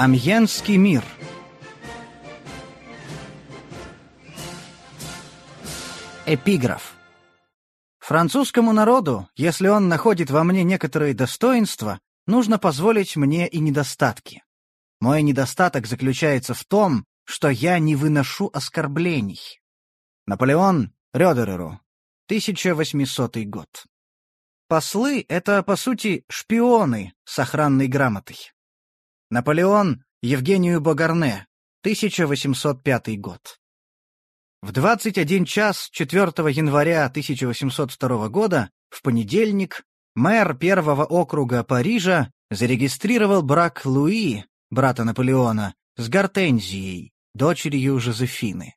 Амьенский мир Эпиграф Французскому народу, если он находит во мне некоторые достоинства, нужно позволить мне и недостатки. Мой недостаток заключается в том, что я не выношу оскорблений. Наполеон Рёдереру, 1800 год. Послы — это, по сути, шпионы с охранной грамотой. Наполеон Евгению Богарне, 1805 год. В 21 час 4 января 1802 года, в понедельник, мэр первого округа Парижа зарегистрировал брак Луи, брата Наполеона, с Гортензией, дочерью Жозефины.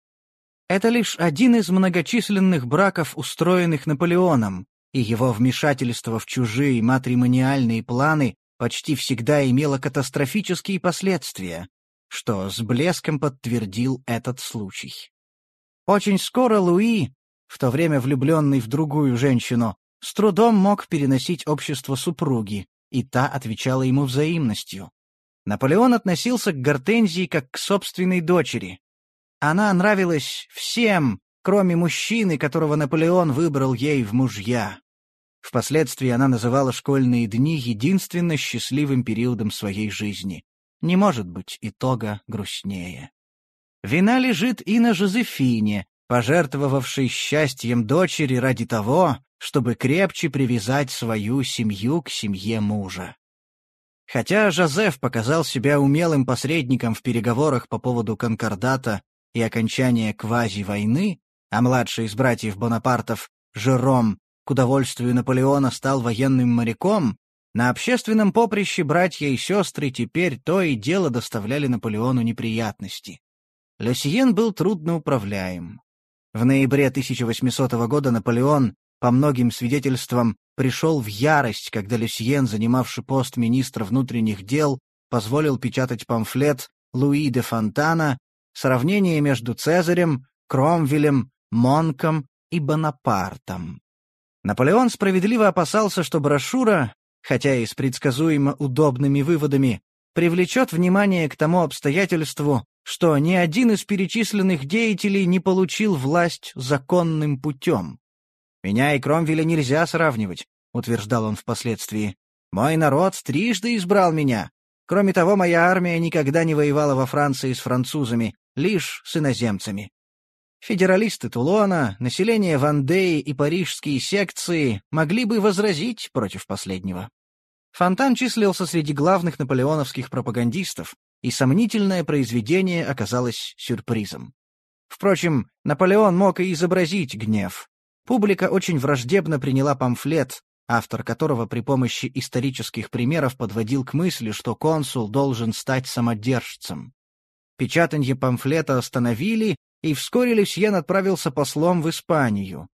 Это лишь один из многочисленных браков, устроенных Наполеоном, и его вмешательство в чужие матримониальные планы почти всегда имело катастрофические последствия, что с блеском подтвердил этот случай. Очень скоро Луи, в то время влюбленный в другую женщину, с трудом мог переносить общество супруги, и та отвечала ему взаимностью. Наполеон относился к Гортензии как к собственной дочери, она нравилась всем, кроме мужчины, которого Наполеон выбрал ей в мужья. Впоследствии она называла школьные дни единственно счастливым периодом своей жизни. Не может быть итога грустнее. Вина лежит и на Жозефине, пожертвовавшей счастьем дочери ради того, чтобы крепче привязать свою семью к семье мужа. Хотя Жозеф показал себя умелым посредником в переговорах по поводу конкордата и окончания квази-войны, а младший из братьев Бонапартов, Жером, к удовольствию Наполеона стал военным моряком, на общественном поприще братья и сестры теперь то и дело доставляли Наполеону неприятности. Люсьен был трудно управляем. В ноябре 1800 года Наполеон, по многим свидетельствам, пришел в ярость, когда Люсьен, занимавший пост министра внутренних дел, позволил печатать памфлет Луи де Фонтана Сравнение между Цезарем, Кромвелем, Монком и Бонапартом. Наполеон справедливо опасался, что брошюра, хотя и с предсказуемо удобными выводами, привлечет внимание к тому обстоятельству, что ни один из перечисленных деятелей не получил власть законным путем. «Меня и Кромвеля нельзя сравнивать», — утверждал он впоследствии. «Мой народ трижды избрал меня. Кроме того, моя армия никогда не воевала во Франции с французами, лишь с иноземцами. Федералисты Тулона, население Вандеи и парижские секции могли бы возразить против последнего. Фонтан числился среди главных наполеоновских пропагандистов, и сомнительное произведение оказалось сюрпризом. Впрочем, Наполеон мог и изобразить гнев. Публика очень враждебно приняла памфлет, автор которого при помощи исторических примеров подводил к мысли, что консул должен стать самодержцем. Печатанье памфлета остановили, и вскоре Люсьен отправился послом в Испанию.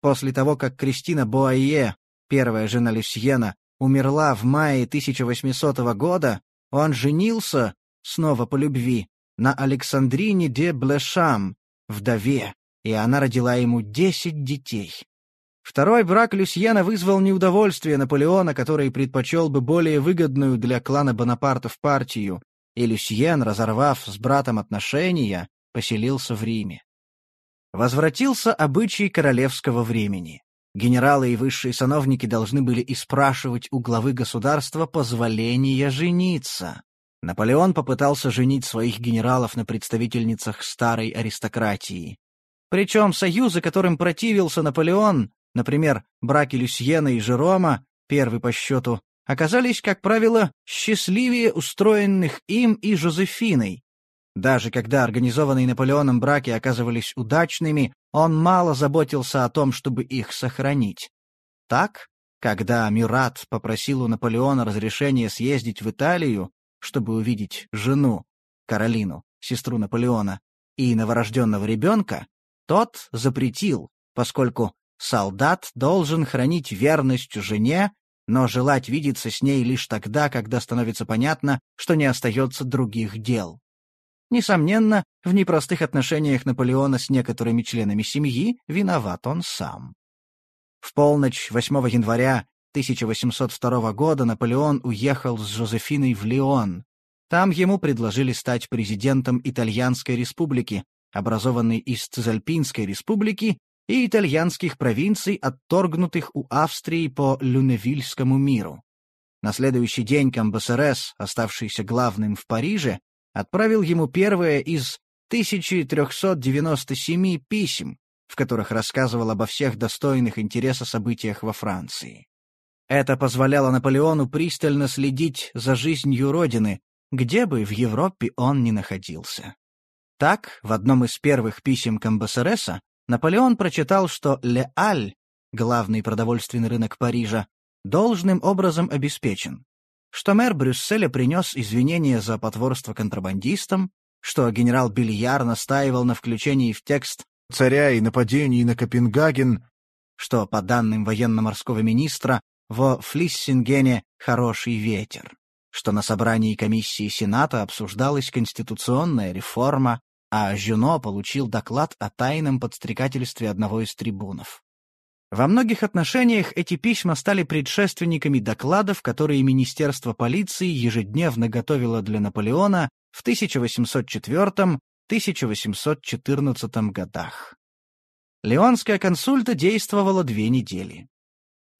После того, как Кристина Буайе, первая жена Люсьена, умерла в мае 1800 года, он женился, снова по любви, на Александрине де Блешам, вдове, и она родила ему десять детей. Второй брак Люсьена вызвал неудовольствие Наполеона, который предпочел бы более выгодную для клана Бонапартов партию, и Люсьен, разорвав с братом отношения, поселился в Риме. Возвратился обычай королевского времени. Генералы и высшие сановники должны были испрашивать у главы государства позволения жениться. Наполеон попытался женить своих генералов на представительницах старой аристократии. Причем союзы, которым противился Наполеон, например, браки Люсьена и Жерома, первый по счету, оказались, как правило, счастливее устроенных им и Жозефиной. Даже когда организованные Наполеоном браки оказывались удачными, он мало заботился о том, чтобы их сохранить. Так, когда Мюрат попросил у Наполеона разрешения съездить в Италию, чтобы увидеть жену, Каролину, сестру Наполеона, и новорожденного ребенка, тот запретил, поскольку солдат должен хранить верность жене но желать видеться с ней лишь тогда, когда становится понятно, что не остается других дел. Несомненно, в непростых отношениях Наполеона с некоторыми членами семьи виноват он сам. В полночь 8 января 1802 года Наполеон уехал с Жозефиной в Лион. Там ему предложили стать президентом Итальянской республики, образованной из Цезальпинской республики и итальянских провинций, отторгнутых у Австрии по Люневильскому миру. На следующий день Камбасерес, оставшийся главным в Париже, отправил ему первое из 1397 писем, в которых рассказывал обо всех достойных интереса событиях во Франции. Это позволяло Наполеону пристально следить за жизнью Родины, где бы в Европе он ни находился. Так, в одном из первых писем Камбасереса Наполеон прочитал, что Ле-Аль, главный продовольственный рынок Парижа, должным образом обеспечен, что мэр Брюсселя принес извинения за потворство контрабандистам, что генерал Бильяр настаивал на включении в текст «царя и нападений на Копенгаген», что, по данным военно-морского министра, во Флиссингене хороший ветер, что на собрании комиссии Сената обсуждалась конституционная реформа, а Жюно получил доклад о тайном подстрекательстве одного из трибунов. Во многих отношениях эти письма стали предшественниками докладов, которые Министерство полиции ежедневно готовило для Наполеона в 1804-1814 годах. Леонская консульта действовала две недели.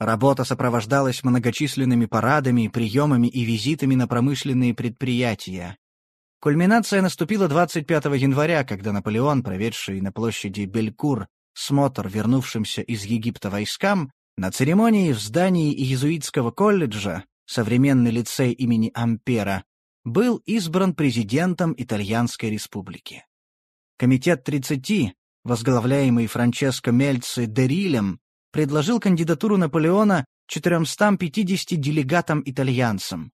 Работа сопровождалась многочисленными парадами, приемами и визитами на промышленные предприятия. Кульминация наступила 25 января, когда Наполеон, проведший на площади Белькур смотр вернувшимся из Египта войскам, на церемонии в здании иезуитского колледжа, современный лицей имени Ампера, был избран президентом Итальянской республики. Комитет 30, возглавляемый Франческо Мельци Дерилем, предложил кандидатуру Наполеона 450 делегатам-итальянцам.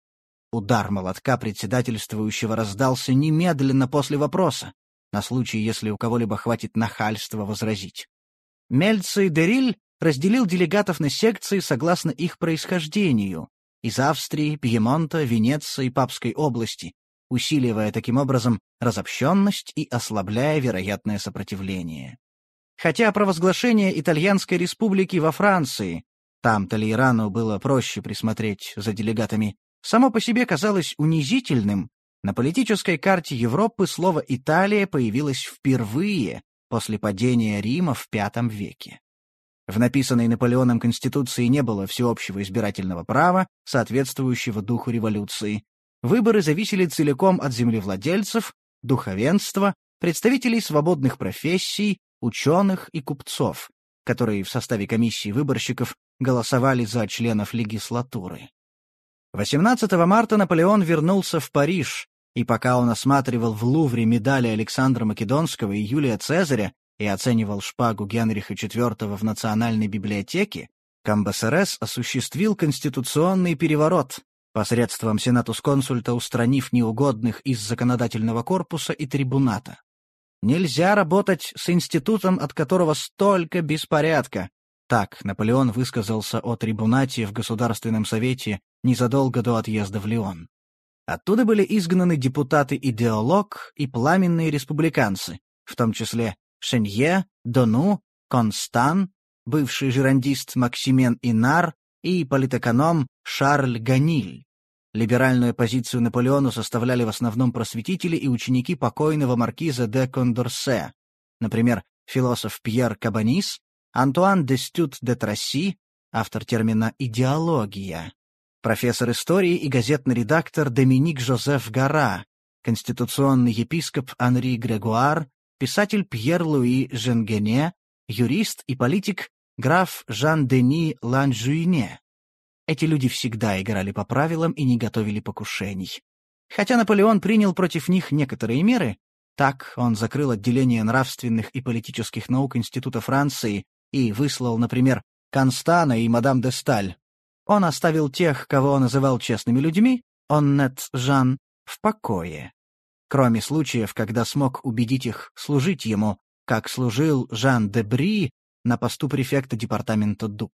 Удар молотка председательствующего раздался немедленно после вопроса, на случай, если у кого-либо хватит нахальства возразить. Мельци Дериль разделил делегатов на секции согласно их происхождению из Австрии, Пьемонта, Венеции Папской области, усиливая таким образом разобщенность и ослабляя вероятное сопротивление. Хотя провозглашение Итальянской республики во Франции, там Толейрану было проще присмотреть за делегатами, само по себе казалось унизительным, на политической карте Европы слово «Италия» появилось впервые после падения Рима в V веке. В написанной Наполеоном Конституции не было всеобщего избирательного права, соответствующего духу революции. Выборы зависели целиком от землевладельцев, духовенства, представителей свободных профессий, ученых и купцов, которые в составе комиссии выборщиков голосовали за членов легислатуры. 18 марта Наполеон вернулся в Париж, и пока он осматривал в Лувре медали Александра Македонского и Юлия Цезаря и оценивал шпагу Генриха IV в Национальной библиотеке, Камбасерес осуществил конституционный переворот, посредством сенатус-консульта устранив неугодных из законодательного корпуса и трибуната. Нельзя работать с институтом, от которого столько беспорядка. Так Наполеон высказался о трибунате в Государственном совете незадолго до отъезда в Лион. Оттуда были изгнаны депутаты-идеолог и пламенные республиканцы, в том числе Шенье, Дону, Констан, бывший жерандист Максимен Инар и политэконом Шарль Ганиль. Либеральную позицию Наполеону составляли в основном просветители и ученики покойного маркиза де Кондорсе, например, философ Пьер Кабанис, Антуан де Стют де Трасси, автор термина «идеология», профессор истории и газетный редактор Доминик Жозеф Гара, конституционный епископ Анри Грегуар, писатель Пьер-Луи Женгене, юрист и политик граф Жан-Дени Ланжуине. Эти люди всегда играли по правилам и не готовили покушений. Хотя Наполеон принял против них некоторые меры, так он закрыл отделение нравственных и политических наук Института Франции и выслал, например, Констана и мадам де Сталь. Он оставил тех, кого он называл честными людьми, Оннет Жан, в покое. Кроме случаев, когда смог убедить их служить ему, как служил Жан де Бри на посту префекта департамента Дуб.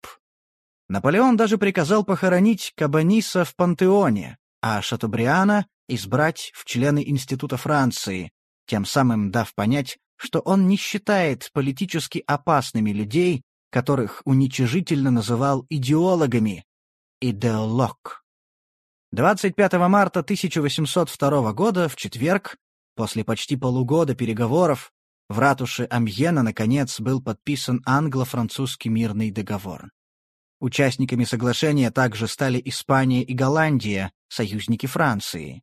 Наполеон даже приказал похоронить Кабаниса в пантеоне, а Шатобриана избрать в члены Института Франции, тем самым дав понять, что он не считает политически опасными людей, которых уничижительно называл идеологами. Идеолог. 25 марта 1802 года, в четверг, после почти полугода переговоров, в ратуше Амьена, наконец, был подписан англо-французский мирный договор. Участниками соглашения также стали Испания и Голландия, союзники Франции.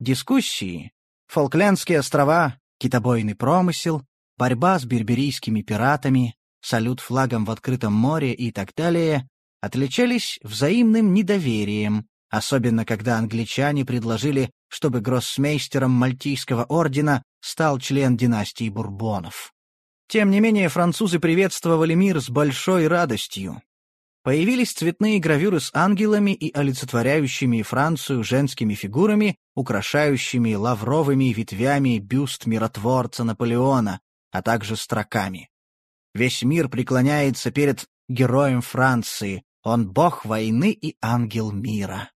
Дискуссии Фолклендские острова, китобойный промысел, борьба с берберийскими пиратами, салют флагом в открытом море и так далее отличались взаимным недоверием, особенно когда англичане предложили, чтобы гроссмейстером Мальтийского ордена стал член династии Бурбонов. Тем не менее, французы приветствовали мир с большой радостью. Появились цветные гравюры с ангелами и олицетворяющими Францию женскими фигурами, украшающими лавровыми ветвями бюст миротворца Наполеона, а также строками. Весь мир преклоняется перед героем Франции, он бог войны и ангел мира.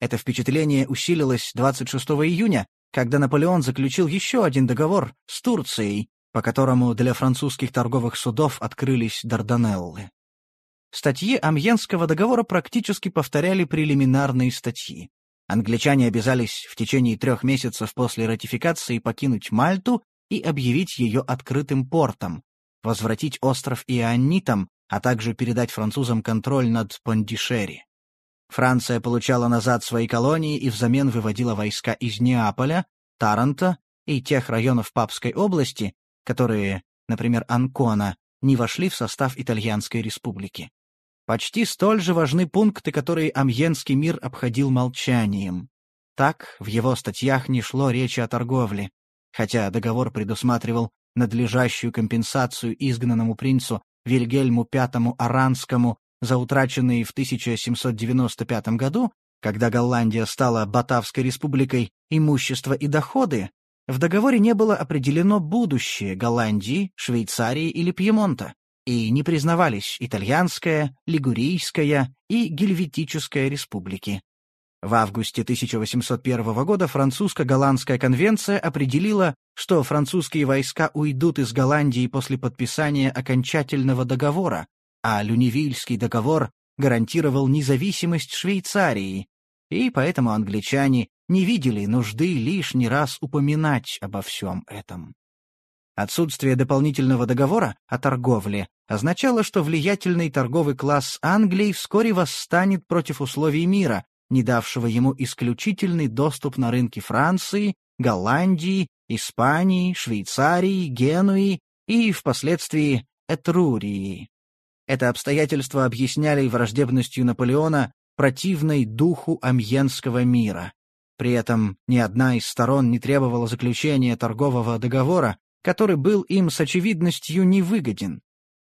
Это впечатление усилилось 26 июня, когда Наполеон заключил еще один договор с Турцией, по которому для французских торговых судов открылись Дарданеллы. Статьи Амьенского договора практически повторяли прелиминарные статьи. Англичане обязались в течение трех месяцев после ратификации покинуть Мальту и объявить ее открытым портом, возвратить остров Ионитам, а также передать французам контроль над Пондишери. Франция получала назад свои колонии и взамен выводила войска из Неаполя, Таранта и тех районов Папской области, которые, например, Анкона, не вошли в состав Итальянской республики. Почти столь же важны пункты, которые Амьенский мир обходил молчанием. Так, в его статьях не шло речи о торговле, хотя договор предусматривал надлежащую компенсацию изгнанному принцу Вильгельму V Аранскому за утраченные в 1795 году, когда Голландия стала Батавской республикой, имущество и доходы, в договоре не было определено будущее Голландии, Швейцарии или Пьемонта и не признавались итальянская, лигурийская и гельветическая республики. В августе 1801 года французско-голландская конвенция определила, что французские войска уйдут из Голландии после подписания окончательного договора, а Люневильский договор гарантировал независимость Швейцарии, и поэтому англичане не видели нужды лишний раз упоминать обо всем этом. Отсутствие дополнительного договора о торговле означало, что влиятельный торговый класс Англии вскоре восстанет против условий мира, не давшего ему исключительный доступ на рынки Франции, Голландии, Испании, Швейцарии, Генуи и, впоследствии, Этрурии. Это обстоятельство объясняли враждебностью Наполеона противной духу амьенского мира. При этом ни одна из сторон не требовала заключения торгового договора, который был им с очевидностью невыгоден.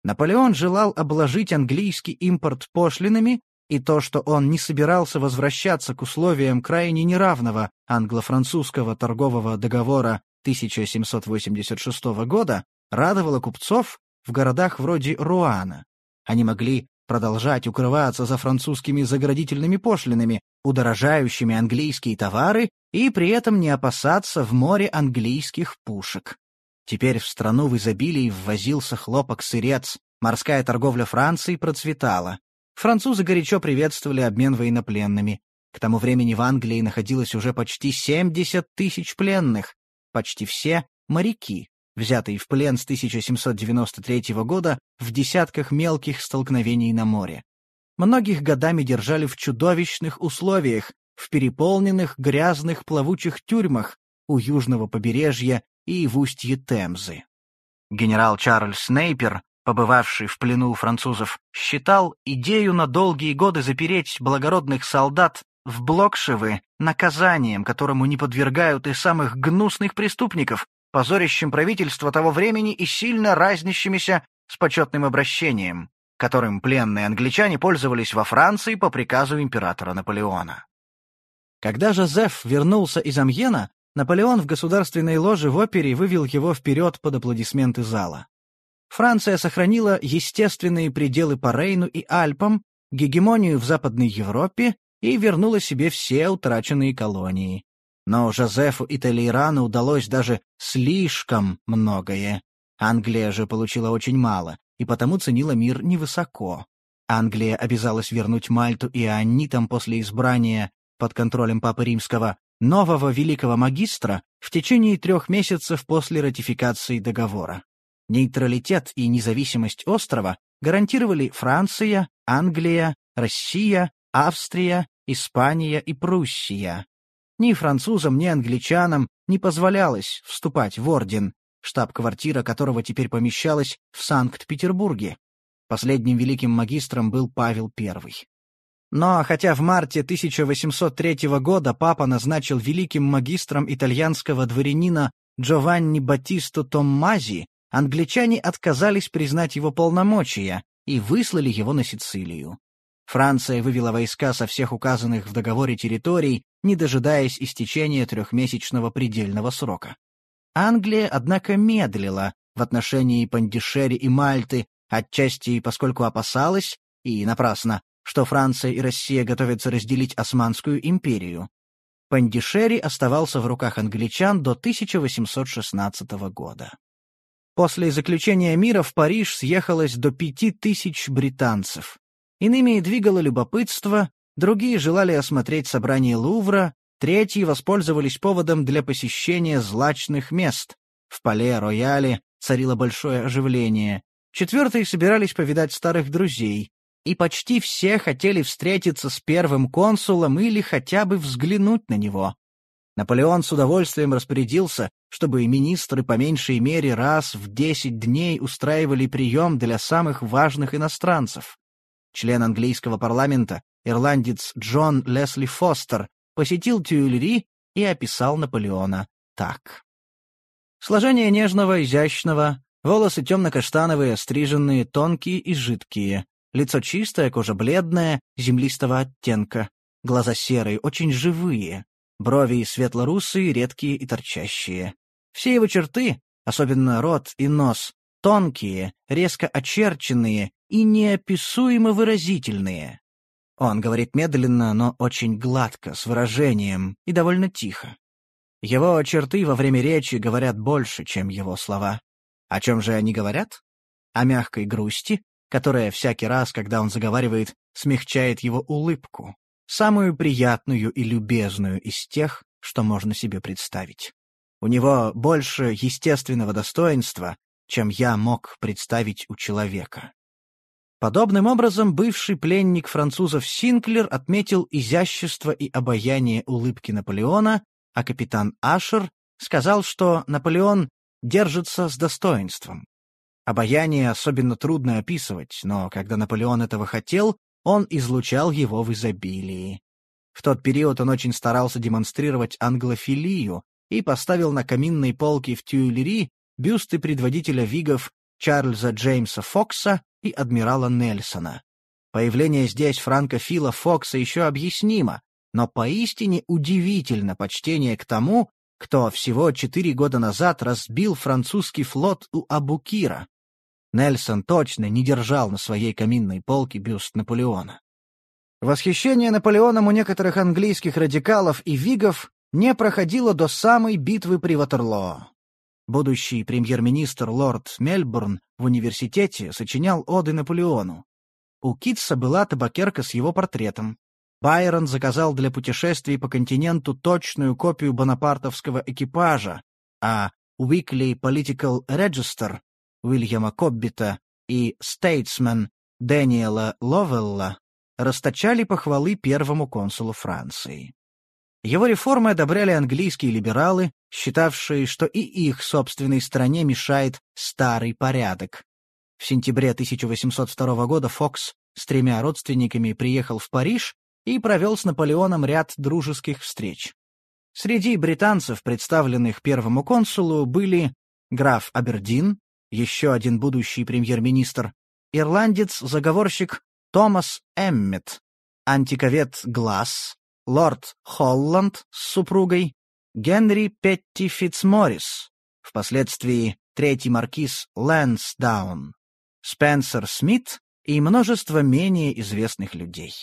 Наполеон желал обложить английский импорт пошлинами, и то, что он не собирался возвращаться к условиям крайне неравного англо-французского торгового договора 1786 года, радовало купцов в городах вроде Руана. Они могли продолжать укрываться за французскими заградительными пошлинами, удорожающими английские товары, и при этом не опасаться в море английских пушек. Теперь в страну в изобилии ввозился хлопок-сырец, морская торговля Франции процветала. Французы горячо приветствовали обмен военнопленными. К тому времени в Англии находилось уже почти 70 тысяч пленных, почти все — моряки, взятые в плен с 1793 года в десятках мелких столкновений на море. Многих годами держали в чудовищных условиях, в переполненных грязных плавучих тюрьмах у южного побережья и в устье Темзы. Генерал Чарльз Снейпер, побывавший в плену у французов, считал идею на долгие годы запереть благородных солдат в Блокшевы наказанием, которому не подвергают и самых гнусных преступников, позорящим правительство того времени и сильно разнящимися с почетным обращением, которым пленные англичане пользовались во Франции по приказу императора Наполеона. Когда Жозеф вернулся из Амьена, Наполеон в государственной ложе в опере вывел его вперед под аплодисменты зала. Франция сохранила естественные пределы по Рейну и Альпам, гегемонию в Западной Европе и вернула себе все утраченные колонии. Но Жозефу и Толейрану удалось даже слишком многое. Англия же получила очень мало, и потому ценила мир невысоко. Англия обязалась вернуть Мальту и Аннитам после избрания под контролем Папы Римского, нового великого магистра в течение трех месяцев после ратификации договора. Нейтралитет и независимость острова гарантировали Франция, Англия, Россия, Австрия, Испания и Пруссия. Ни французам, ни англичанам не позволялось вступать в орден, штаб-квартира которого теперь помещалась в Санкт-Петербурге. Последним великим магистром был Павел I. Но хотя в марте 1803 года папа назначил великим магистром итальянского дворянина Джованни Баттисто Томмази, англичане отказались признать его полномочия и выслали его на Сицилию. Франция вывела войска со всех указанных в договоре территорий, не дожидаясь истечения трехмесячного предельного срока. Англия, однако, медлила в отношении Пандишери и Мальты, отчасти поскольку опасалась, и напрасно, что Франция и Россия готовятся разделить Османскую империю. Пандишери оставался в руках англичан до 1816 года. После заключения мира в Париж съехалось до пяти тысяч британцев. Иными двигало любопытство, другие желали осмотреть собрание Лувра, третьи воспользовались поводом для посещения злачных мест. В Пале-Рояле царило большое оживление. Четвертые собирались повидать старых друзей, и почти все хотели встретиться с первым консулом или хотя бы взглянуть на него. Наполеон с удовольствием распорядился, чтобы министры по меньшей мере раз в десять дней устраивали прием для самых важных иностранцев. Член английского парламента, ирландец Джон Лесли Фостер, посетил Тюильри и описал Наполеона так. Сложение нежного, изящного, волосы темно-каштановые, стриженные, тонкие и жидкие, лицо чистое, кожа бледная, землистого оттенка, глаза серые, очень живые, брови светло-русые, редкие и торчащие. Все его черты, особенно рот и нос, тонкие, резко очерченные и неописуемо выразительные. Он говорит медленно, но очень гладко, с выражением и довольно тихо. Его черты во время речи говорят больше, чем его слова. О чем же они говорят? О мягкой грусти, которая всякий раз, когда он заговаривает, смягчает его улыбку, самую приятную и любезную из тех, что можно себе представить. У него больше естественного достоинства, чем я мог представить у человека. Подобным образом бывший пленник французов Синклер отметил изящество и обаяние улыбки Наполеона, а капитан Ашер сказал, что Наполеон держится с достоинством. Обаяние особенно трудно описывать, но когда Наполеон этого хотел, он излучал его в изобилии. В тот период он очень старался демонстрировать англофилию и поставил на каминной полке в Тюильри бюсты предводителя вигов Чарльза Джеймса Фокса и адмирала Нельсона. Появление здесь франкофила Фокса еще объяснимо, но поистине удивительно почтение к тому, кто всего четыре года назад разбил французский флот у Абукира. Нельсон точно не держал на своей каминной полке бюст Наполеона. Восхищение Наполеоном у некоторых английских радикалов и вигов не проходило до самой битвы при Ватерлоо. Будущий премьер-министр лорд Мельбурн в университете сочинял оды Наполеону. У Китса была табакерка с его портретом. Байрон заказал для путешествий по континенту точную копию бонапартовского экипажа, а Weekly Political Register Уильяма Коббита и Statesman Дэниела Ловелла расточали похвалы первому консулу Франции. Его реформы одобряли английские либералы, считавшие, что и их собственной стране мешает старый порядок. В сентябре 1802 года Фокс с тремя родственниками приехал в Париж и провел с Наполеоном ряд дружеских встреч. Среди британцев, представленных первому консулу, были граф Абердин, еще один будущий премьер-министр, ирландец-заговорщик Томас Эммет, антиковед Гласс, лорд Холланд с супругой, Генри Петти Фитцморрис, впоследствии третий маркиз Лэнсдаун, Спенсер Смит и множество менее известных людей.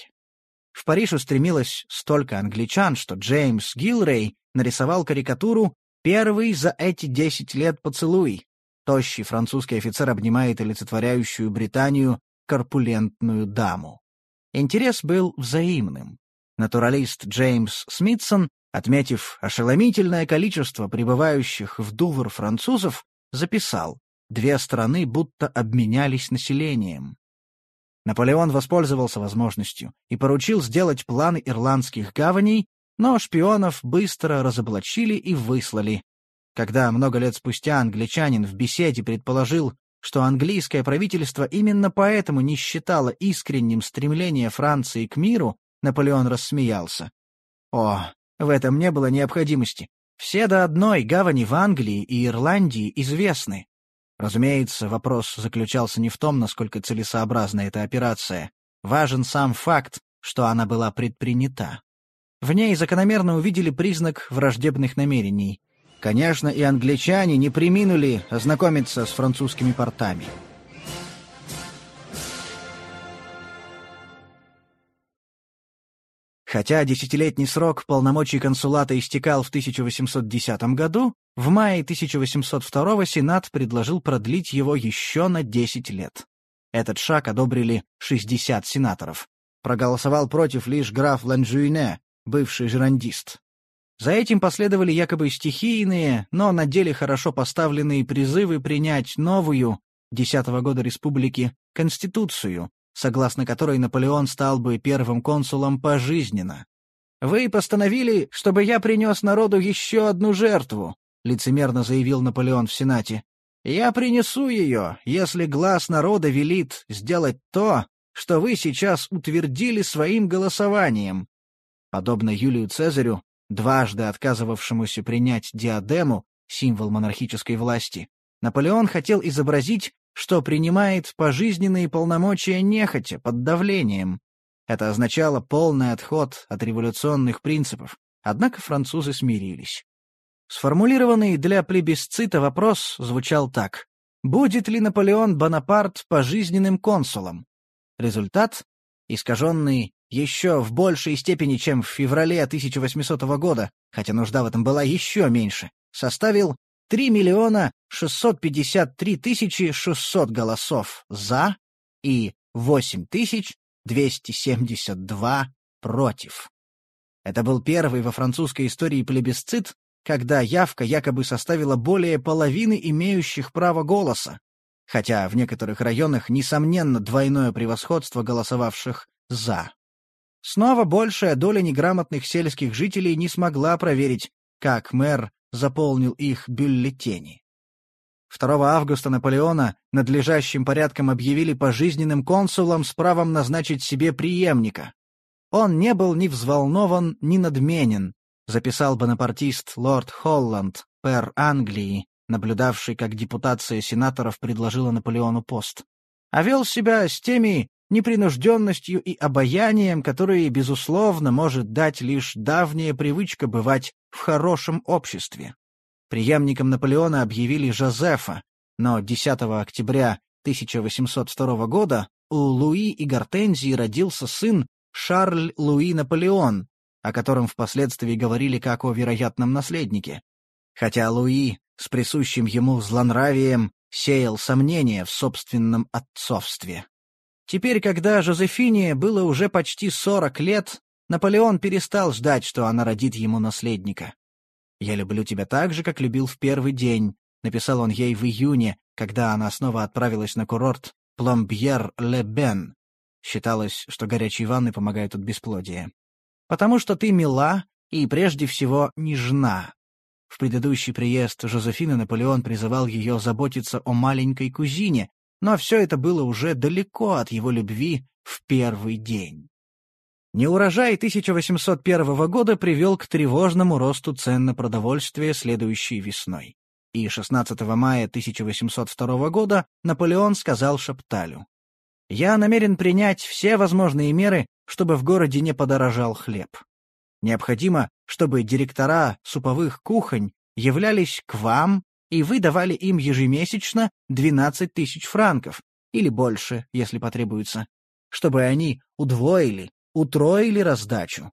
В Париж устремилось столько англичан, что Джеймс Гилрей нарисовал карикатуру «Первый за эти десять лет поцелуй». Тощий французский офицер обнимает олицетворяющую Британию корпулентную даму. Интерес был взаимным. Натуралист Джеймс Смитсон, отметив ошеломительное количество прибывающих в Дувр французов, записал «Две страны будто обменялись населением». Наполеон воспользовался возможностью и поручил сделать планы ирландских гаваней, но шпионов быстро разоблачили и выслали. Когда много лет спустя англичанин в беседе предположил, что английское правительство именно поэтому не считало искренним стремление Франции к миру, Наполеон рассмеялся. О, в этом не было необходимости. Все до одной гавани в Англии и Ирландии известны. Разумеется, вопрос заключался не в том, насколько целесообразна эта операция. Важен сам факт, что она была предпринята. В ней закономерно увидели признак враждебных намерений. Конечно, и англичане не приминули ознакомиться с французскими портами. Хотя десятилетний срок полномочий консулата истекал в 1810 году, в мае 1802 Сенат предложил продлить его еще на 10 лет. Этот шаг одобрили 60 сенаторов. Проголосовал против лишь граф Ланжуине, бывший жерандист. За этим последовали якобы стихийные, но на деле хорошо поставленные призывы принять новую, десятого года республики, конституцию, согласно которой Наполеон стал бы первым консулом пожизненно. «Вы постановили, чтобы я принес народу еще одну жертву», — лицемерно заявил Наполеон в Сенате. «Я принесу ее, если глаз народа велит сделать то, что вы сейчас утвердили своим голосованием». Подобно Юлию Цезарю, дважды отказывавшемуся принять диадему, символ монархической власти, Наполеон хотел изобразить, что принимает пожизненные полномочия нехотя, под давлением. Это означало полный отход от революционных принципов, однако французы смирились. Сформулированный для плебисцита вопрос звучал так. Будет ли Наполеон Бонапарт пожизненным консулом? Результат, искаженный еще в большей степени, чем в феврале 1800 года, хотя нужда в этом была еще меньше, составил 3 миллиона 653 тысячи 600 голосов «за» и 8 тысяч 272 «против». Это был первый во французской истории плебисцит, когда явка якобы составила более половины имеющих право голоса, хотя в некоторых районах, несомненно, двойное превосходство голосовавших «за». Снова большая доля неграмотных сельских жителей не смогла проверить, как мэр заполнил их бюллетени. 2 августа Наполеона надлежащим порядком объявили пожизненным консулом с правом назначить себе преемника. Он не был ни взволнован, ни надменен, записал бонапартист лорд Холланд, пэр Англии, наблюдавший, как депутация сенаторов предложила Наполеону пост. А вел себя с теми непринужденностью и обаянием, которые, безусловно, может дать лишь давняя привычка бывать в хорошем обществе. Преемником Наполеона объявили Жозефа, но 10 октября 1802 года у Луи и Гортензии родился сын Шарль Луи Наполеон, о котором впоследствии говорили как о вероятном наследнике. Хотя Луи с присущим ему злонравием сеял сомнения в собственном отцовстве. Теперь, когда Жозефине было уже почти сорок лет, Наполеон перестал ждать, что она родит ему наследника. «Я люблю тебя так же, как любил в первый день», — написал он ей в июне, когда она снова отправилась на курорт Пломбьер-Ле-Бен. Считалось, что горячие ванны помогают от бесплодия. «Потому что ты мила и, прежде всего, нежна». В предыдущий приезд Жозефины Наполеон призывал ее заботиться о маленькой кузине, но все это было уже далеко от его любви в первый день. Неурожай 1801 года привел к тревожному росту цен на продовольствие следующей весной. И 16 мая 1802 года Наполеон сказал Шапталю, «Я намерен принять все возможные меры, чтобы в городе не подорожал хлеб. Необходимо, чтобы директора суповых кухонь являлись к вам и вы давали им ежемесячно 12 тысяч франков, или больше, если потребуется, чтобы они удвоили, утроили раздачу.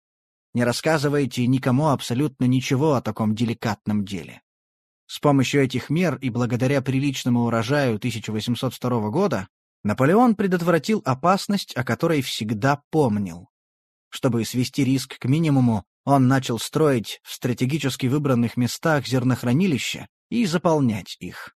Не рассказывайте никому абсолютно ничего о таком деликатном деле. С помощью этих мер и благодаря приличному урожаю 1802 года Наполеон предотвратил опасность, о которой всегда помнил. Чтобы свести риск к минимуму, он начал строить в стратегически выбранных местах зернохранилища и заполнять их.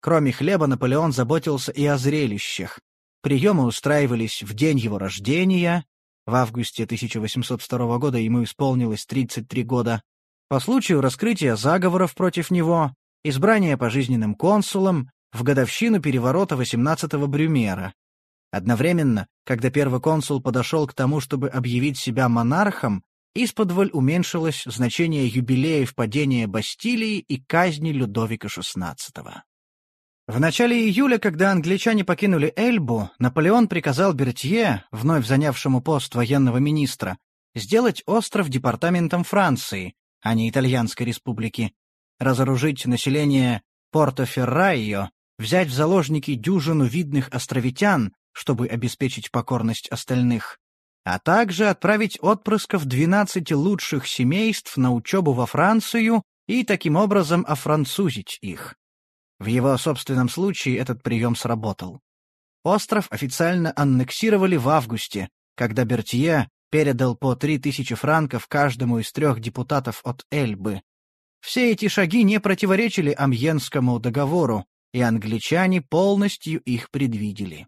Кроме хлеба, Наполеон заботился и о зрелищах. Приемы устраивались в день его рождения, в августе 1802 года ему исполнилось 33 года, по случаю раскрытия заговоров против него, избрания пожизненным консулом, в годовщину переворота 18-го Брюмера. Одновременно, когда первый консул подошел к тому, чтобы объявить себя монархом, исподволь уменьшилось значение юбилеев падения Бастилии и казни Людовика XVI. В начале июля, когда англичане покинули Эльбу, Наполеон приказал Бертье, вновь занявшему пост военного министра, сделать остров департаментом Франции, а не Итальянской республики, разоружить население Порто-Феррайо, взять в заложники дюжину видных островитян, чтобы обеспечить покорность остальных, а также отправить отпрысков 12 лучших семейств на учебу во Францию и таким образом офранцузить их. В его собственном случае этот прием сработал. Остров официально аннексировали в августе, когда Бертье передал по 3000 франков каждому из трех депутатов от Эльбы. Все эти шаги не противоречили Амьенскому договору, и англичане полностью их предвидели.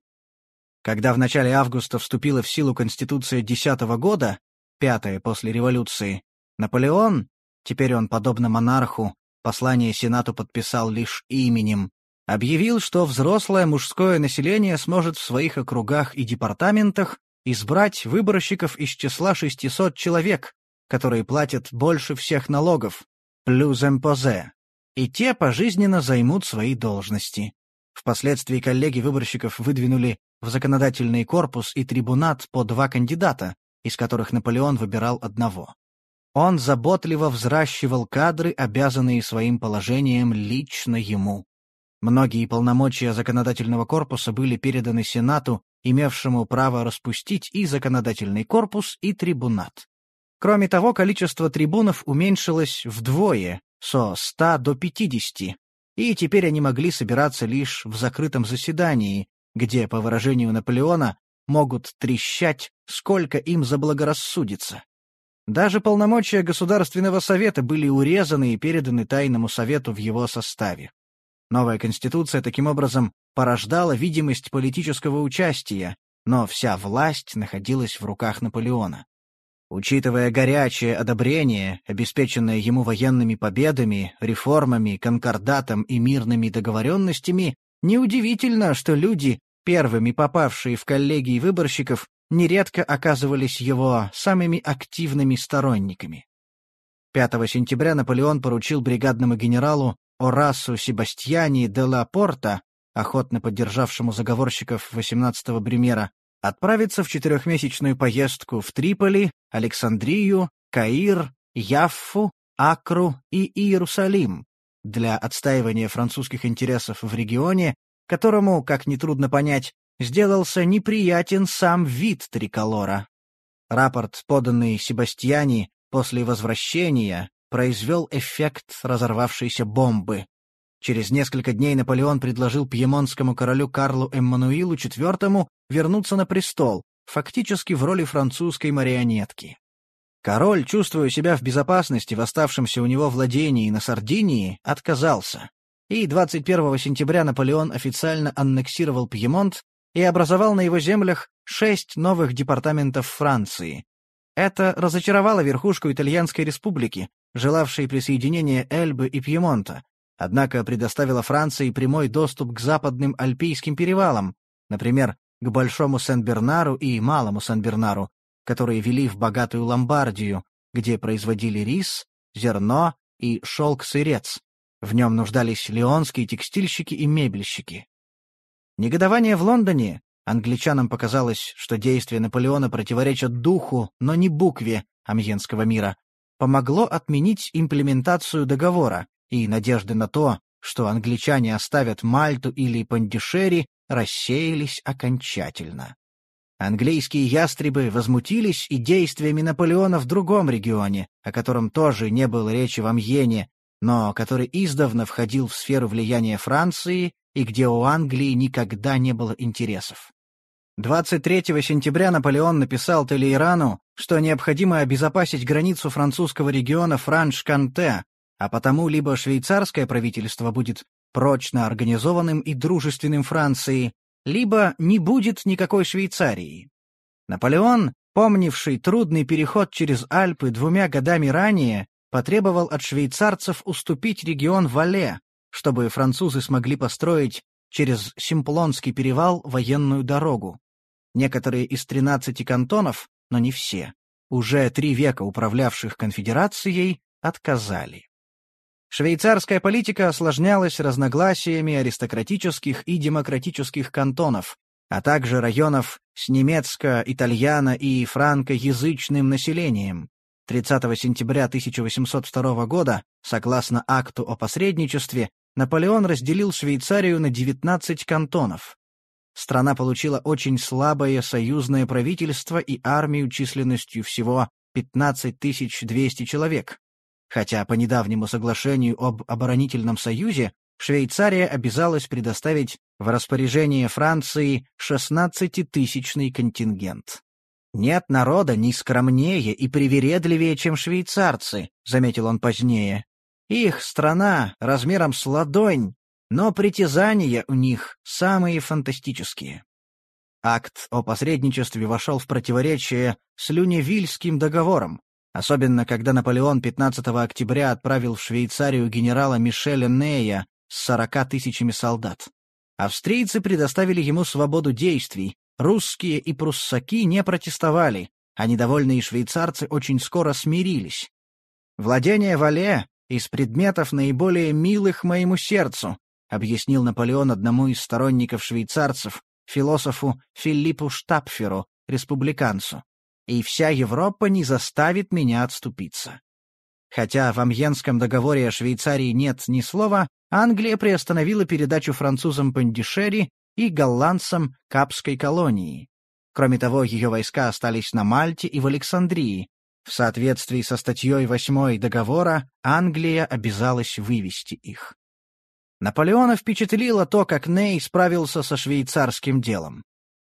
Когда в начале августа вступила в силу Конституция 10 года, пятая после революции, Наполеон, теперь он, подобно монарху, послание Сенату подписал лишь именем, объявил, что взрослое мужское население сможет в своих округах и департаментах избрать выборщиков из числа 600 человек, которые платят больше всех налогов, плюс эмпозе, и те пожизненно займут свои должности. Впоследствии коллеги выборщиков выдвинули в законодательный корпус и трибунат по два кандидата, из которых Наполеон выбирал одного. Он заботливо взращивал кадры, обязанные своим положением лично ему. Многие полномочия законодательного корпуса были переданы Сенату имевшему право распустить и законодательный корпус, и трибунат. Кроме того, количество трибунов уменьшилось вдвое, со 100 до 50, и теперь они могли собираться лишь в закрытом заседании, где, по выражению Наполеона, могут трещать, сколько им заблагорассудится. Даже полномочия Государственного Совета были урезаны и переданы Тайному Совету в его составе. Новая Конституция таким образом порождала видимость политического участия, но вся власть находилась в руках Наполеона. Учитывая горячее одобрение, обеспеченное ему военными победами, реформами, конкордатом и мирными договоренностями, неудивительно, что люди, первыми попавшие в коллегии выборщиков, нередко оказывались его самыми активными сторонниками. 5 сентября Наполеон поручил бригадному генералу Орасу Себастьяни де ла Порта охотно поддержавшему заговорщиков 18-го Бремера, отправиться в четырехмесячную поездку в Триполи, Александрию, Каир, Яффу, Акру и Иерусалим для отстаивания французских интересов в регионе, которому, как нетрудно понять, сделался неприятен сам вид триколора. Рапорт, поданный Себастьяни после возвращения, произвел эффект разорвавшейся бомбы. Через несколько дней Наполеон предложил пьемонтскому королю Карлу Эммануилу IV вернуться на престол, фактически в роли французской марионетки. Король, чувствуя себя в безопасности в оставшемся у него владении на Сардинии, отказался. И 21 сентября Наполеон официально аннексировал Пьемонт и образовал на его землях шесть новых департаментов Франции. Это разочаровало верхушку Итальянской республики, желавшей присоединения Эльбы и Пьемонта, однако предоставила Франции прямой доступ к западным Альпийским перевалам, например, к Большому Сен-Бернару и Малому Сен-Бернару, которые вели в богатую Ломбардию, где производили рис, зерно и шелк-сырец. В нем нуждались леонские текстильщики и мебельщики. Негодование в Лондоне, англичанам показалось, что действия Наполеона противоречат духу, но не букве Амьенского мира, помогло отменить имплементацию договора, и надежды на то, что англичане оставят Мальту или Пандишери, рассеялись окончательно. Английские ястребы возмутились и действиями Наполеона в другом регионе, о котором тоже не было речи в Амьене, но который издавна входил в сферу влияния Франции и где у Англии никогда не было интересов. 23 сентября Наполеон написал Толейрану, что необходимо обезопасить границу французского региона Франш-Канте, а потому либо швейцарское правительство будет прочно организованным и дружественным Франции, либо не будет никакой Швейцарии. Наполеон, помнивший трудный переход через Альпы двумя годами ранее, потребовал от швейцарцев уступить регион Вале, чтобы французы смогли построить через Симплонский перевал военную дорогу. Некоторые из 13 кантонов, но не все, уже три века управлявших конфедерацией, отказали. Швейцарская политика осложнялась разногласиями аристократических и демократических кантонов, а также районов с немецко-, итальяно- и франкоязычным населением. 30 сентября 1802 года, согласно акту о посредничестве, Наполеон разделил Швейцарию на 19 кантонов. Страна получила очень слабое союзное правительство и армию численностью всего 15 200 человек. Хотя по недавнему соглашению об оборонительном союзе Швейцария обязалась предоставить в распоряжение Франции 16-тысячный контингент. «Нет народа ни скромнее и привередливее, чем швейцарцы», — заметил он позднее. «Их страна размером с ладонь, но притязания у них самые фантастические». Акт о посредничестве вошел в противоречие с Люневильским договором, особенно когда Наполеон 15 октября отправил в Швейцарию генерала Мишеля Нея с 40 тысячами солдат. Австрийцы предоставили ему свободу действий, русские и пруссаки не протестовали, а недовольные швейцарцы очень скоро смирились. «Владение Вале из предметов наиболее милых моему сердцу», объяснил Наполеон одному из сторонников швейцарцев, философу Филиппу Штапферу, республиканцу. «И вся Европа не заставит меня отступиться». Хотя в Амьенском договоре о Швейцарии нет ни слова, Англия приостановила передачу французам Пандишери и голландцам Капской колонии. Кроме того, ее войска остались на Мальте и в Александрии. В соответствии со статьей 8 договора Англия обязалась вывести их. Наполеона впечатлило то, как Ней справился со швейцарским делом.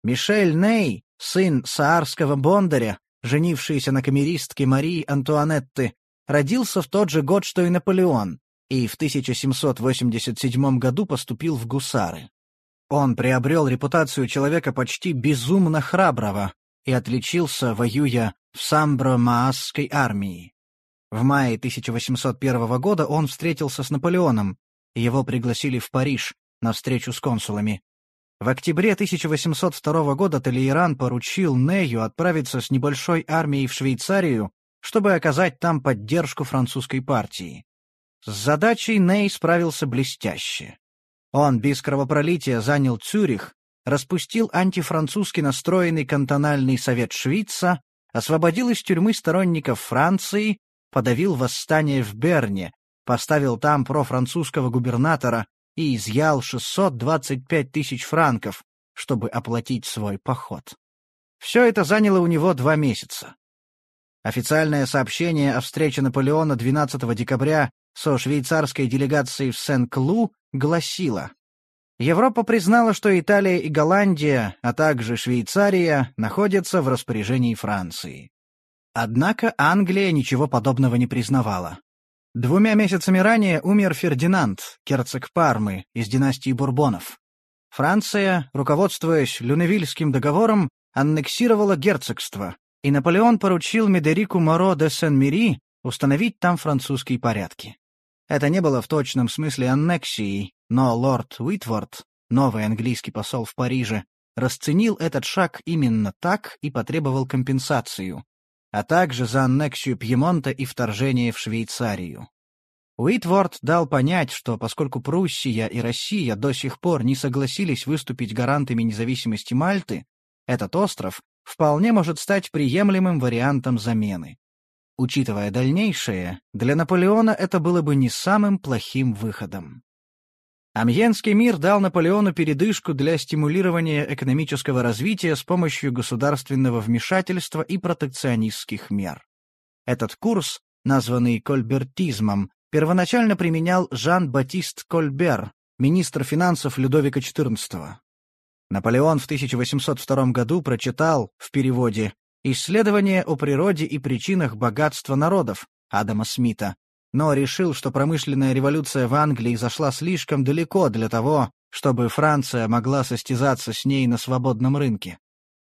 Мишель Ней, сын саарского бондаря, женившийся на камеристке Марии Антуанетты, родился в тот же год, что и Наполеон, и в 1787 году поступил в гусары. Он приобрел репутацию человека почти безумно храброго и отличился, воюя в Самбро-Маасской армии. В мае 1801 года он встретился с Наполеоном, его пригласили в Париж на встречу с консулами. В октябре 1802 года Толейран поручил Нею отправиться с небольшой армией в Швейцарию, чтобы оказать там поддержку французской партии. С задачей Ней справился блестяще. Он без кровопролития занял Цюрих, распустил антифранцузски настроенный кантональный совет Швейца, освободил из тюрьмы сторонников Франции, подавил восстание в Берне, поставил там профранцузского губернатора и изъял 625 тысяч франков, чтобы оплатить свой поход. Все это заняло у него два месяца. Официальное сообщение о встрече Наполеона 12 декабря со швейцарской делегацией в Сен-Клу гласила Европа признала, что Италия и Голландия, а также Швейцария, находятся в распоряжении Франции. Однако Англия ничего подобного не признавала. Двумя месяцами ранее умер Фердинанд, герцог Пармы, из династии Бурбонов. Франция, руководствуясь Люневильским договором, аннексировала герцогство, и Наполеон поручил Медерику Моро де Сен-Мири установить там французские порядки. Это не было в точном смысле аннексией, но лорд Уитворд, новый английский посол в Париже, расценил этот шаг именно так и потребовал компенсацию, а также за аннексию Пьемонта и вторжение в Швейцарию. Уитворд дал понять, что поскольку Пруссия и Россия до сих пор не согласились выступить гарантами независимости Мальты, этот остров вполне может стать приемлемым вариантом замены. Учитывая дальнейшее, для Наполеона это было бы не самым плохим выходом. Амьенский мир дал Наполеону передышку для стимулирования экономического развития с помощью государственного вмешательства и протекционистских мер. Этот курс, названный кольбертизмом, первоначально применял Жан-Батист Кольбер, министр финансов Людовика XIV. Наполеон в 1802 году прочитал, в переводе, «Исследование о природе и причинах богатства народов» Адама Смита, но решил, что промышленная революция в Англии зашла слишком далеко для того, чтобы Франция могла состязаться с ней на свободном рынке.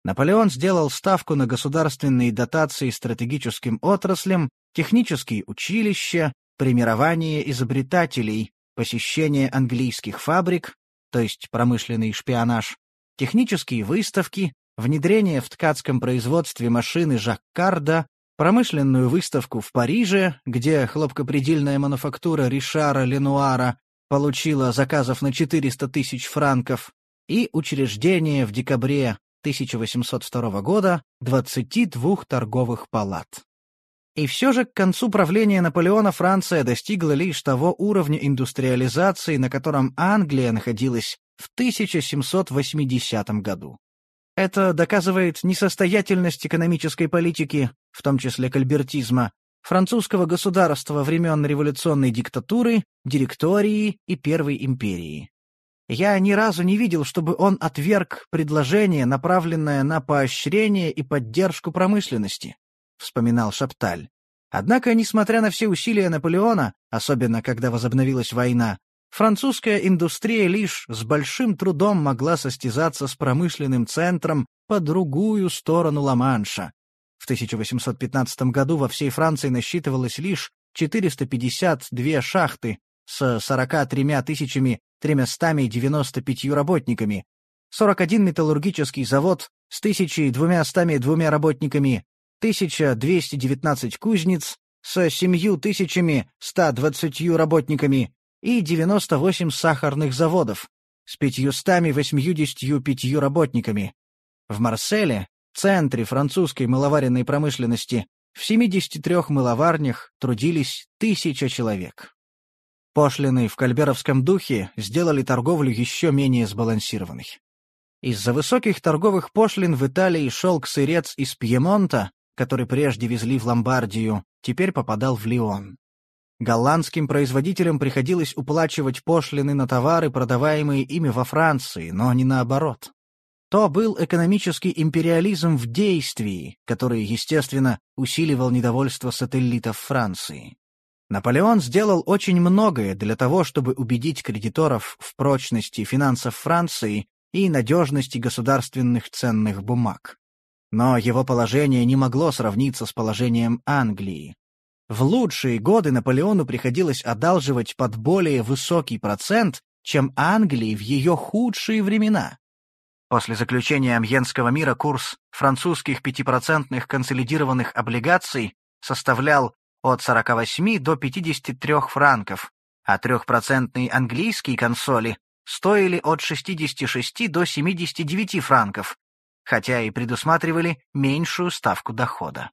Наполеон сделал ставку на государственные дотации стратегическим отраслям, технические училища, премирование изобретателей, посещение английских фабрик, то есть промышленный шпионаж, технические выставки, внедрение в ткацком производстве машины Жаккарда, промышленную выставку в Париже, где хлопкопредельная мануфактура Ришара Ленуара получила заказов на 400 тысяч франков, и учреждение в декабре 1802 года 22 торговых палат. И все же к концу правления Наполеона Франция достигла лишь того уровня индустриализации, на котором Англия находилась в 1780 году. Это доказывает несостоятельность экономической политики, в том числе кальбертизма, французского государства времен революционной диктатуры, директории и Первой империи. Я ни разу не видел, чтобы он отверг предложение, направленное на поощрение и поддержку промышленности, вспоминал Шапталь. Однако, несмотря на все усилия Наполеона, особенно когда возобновилась война, французская индустрия лишь с большим трудом могла состязаться с промышленным центром по другую сторону Ла-Манша. В 1815 году во всей Франции насчитывалось лишь 452 шахты с 43 тысячами 395 работниками, 41 металлургический завод с 1202 работниками, 1219 кузнец с 7120 работниками и 98 сахарных заводов с 585 работниками. В Марселе, центре французской мыловаренной промышленности, в 73 мыловарнях трудились тысяча человек. Пошлины в кальберовском духе сделали торговлю еще менее сбалансированной. Из-за высоких торговых пошлин в Италии шелк-сырец из Пьемонта, который прежде везли в Ломбардию, теперь попадал в Лион. Голландским производителям приходилось уплачивать пошлины на товары, продаваемые ими во Франции, но не наоборот. То был экономический империализм в действии, который, естественно, усиливал недовольство сателлитов Франции. Наполеон сделал очень многое для того, чтобы убедить кредиторов в прочности финансов Франции и надежности государственных ценных бумаг. Но его положение не могло сравниться с положением Англии. В лучшие годы Наполеону приходилось одалживать под более высокий процент, чем Англии в ее худшие времена. После заключения Амьенского мира курс французских пятипроцентных консолидированных облигаций составлял от 48 до 53 франков, а трехпроцентные английские консоли стоили от 66 до 79 франков, хотя и предусматривали меньшую ставку дохода.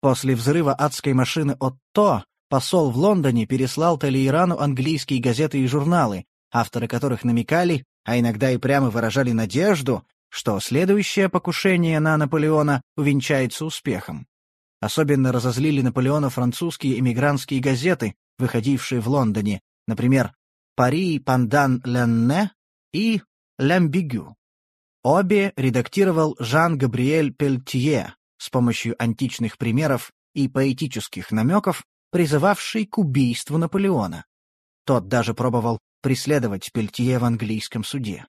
После взрыва адской машины Отто посол в Лондоне переслал Талейрану английские газеты и журналы, авторы которых намекали, а иногда и прямо выражали надежду, что следующее покушение на Наполеона увенчается успехом. Особенно разозлили Наполеона французские эмигрантские газеты, выходившие в Лондоне, например, «Пари Пандан Ленне» и «Лямбигю». Обе редактировал Жан-Габриэль Пельтье с помощью античных примеров и поэтических намеков, призывавший к убийству Наполеона. Тот даже пробовал преследовать Пельтье в английском суде.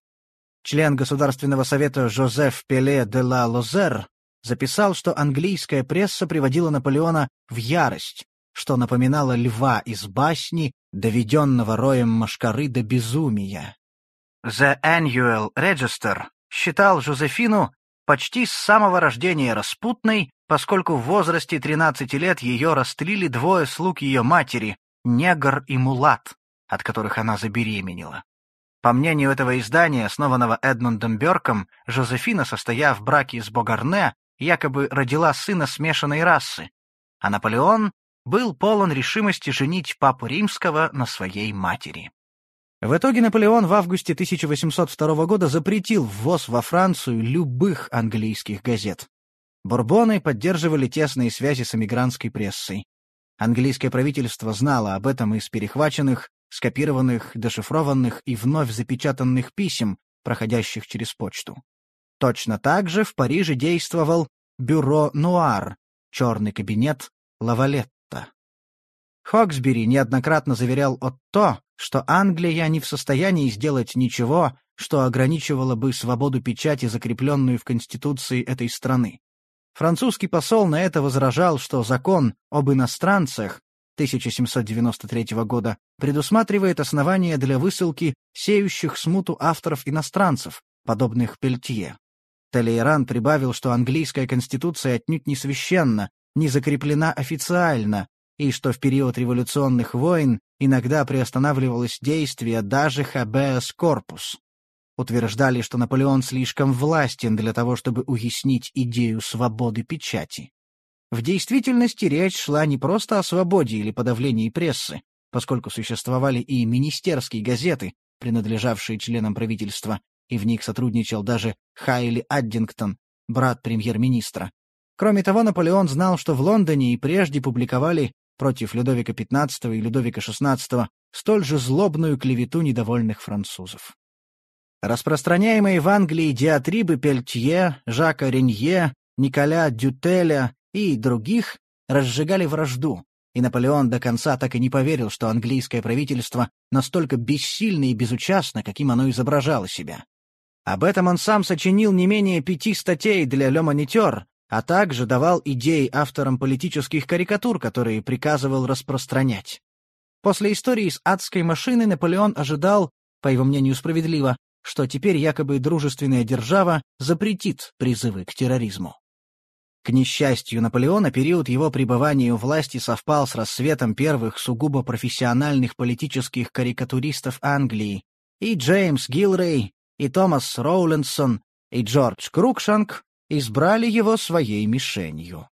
Член Государственного совета Жозеф Пеле де ла Лозер записал, что английская пресса приводила Наполеона в ярость, что напоминало льва из басни, доведенного роем машкары до безумия. The Annual Register считал Жозефину почти с самого рождения распутной, поскольку в возрасте 13 лет ее растлили двое слуг ее матери, негр и мулат, от которых она забеременела. По мнению этого издания, основанного Эдмундом Бёрком, Жозефина, состояв в браке с Богарне, якобы родила сына смешанной расы, а Наполеон был полон решимости женить папу римского на своей матери. В итоге Наполеон в августе 1802 года запретил ввоз во Францию любых английских газет. Бурбоны поддерживали тесные связи с эмигрантской прессой. Английское правительство знало об этом из перехваченных, скопированных, дешифрованных и вновь запечатанных писем, проходящих через почту. Точно так же в Париже действовал бюро «Нуар», черный кабинет Лавалетта. Хоксбери неоднократно заверял Отто, что Англия не в состоянии сделать ничего, что ограничивало бы свободу печати, закрепленную в Конституции этой страны. Французский посол на это возражал, что закон об иностранцах 1793 года предусматривает основания для высылки сеющих смуту авторов-иностранцев, подобных Пельтье. Толейран прибавил, что английская конституция отнюдь не священна, не закреплена официально, и что в период революционных войн иногда приостанавливалось действие даже хабеас корпус. Утверждали, что Наполеон слишком властен для того, чтобы уяснить идею свободы печати. В действительности речь шла не просто о свободе или подавлении прессы, поскольку существовали и министерские газеты, принадлежавшие членам правительства, и в них сотрудничал даже Хайли Аддингтон, брат премьер-министра. Кроме того, Наполеон знал, что в Лондоне и прежде публиковали против Людовика XV и Людовика XVI столь же злобную клевету недовольных французов. Распространяемые в Англии диатрибы Пельтье, Жака Ренье, Николя Дютеля и других разжигали вражду, и Наполеон до конца так и не поверил, что английское правительство настолько бессильно и безучастно, каким оно изображало себя. Об этом он сам сочинил не менее пяти статей для «Ле Монитер», а также давал идеи авторам политических карикатур, которые приказывал распространять. После истории с адской машиной Наполеон ожидал, по его мнению справедливо, что теперь якобы дружественная держава запретит призывы к терроризму. К несчастью Наполеона, период его пребывания у власти совпал с рассветом первых сугубо профессиональных политических карикатуристов Англии, и Джеймс Гилрей, и Томас Роулендсон, и Джордж Крукшанк избрали его своей мишенью.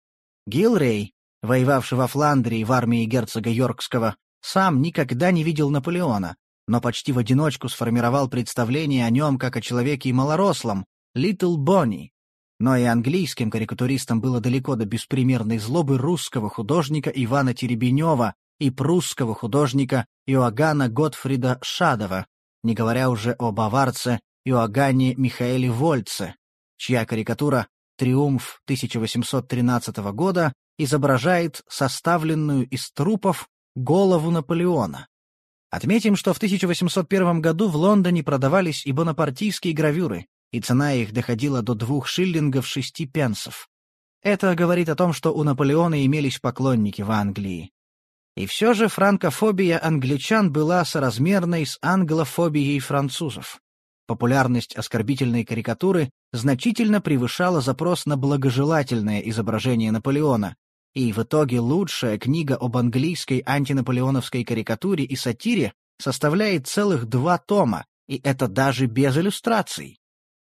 Гилрей, воевавший во Фландрии в армии герцога Йоркского, сам никогда не видел Наполеона, но почти в одиночку сформировал представление о нем как о человеке малорослом, Литл Бонни, но и английским карикатуристам было далеко до беспримерной злобы русского художника Ивана Теребенева и прусского художника Иоганна Готфрида Шадова, не говоря уже о баварце Иоганне Михаэле Вольце, чья карикатура «Триумф 1813 года» изображает составленную из трупов голову Наполеона. Отметим, что в 1801 году в Лондоне продавались и бонапартийские гравюры, и цена их доходила до двух шиллингов шести пенсов. Это говорит о том, что у Наполеона имелись поклонники в Англии. И все же франкофобия англичан была соразмерной с англофобией французов. Популярность оскорбительной карикатуры значительно превышала запрос на благожелательное изображение Наполеона, и в итоге лучшая книга об английской антинаполеоновской карикатуре и сатире составляет целых два тома, и это даже без иллюстраций.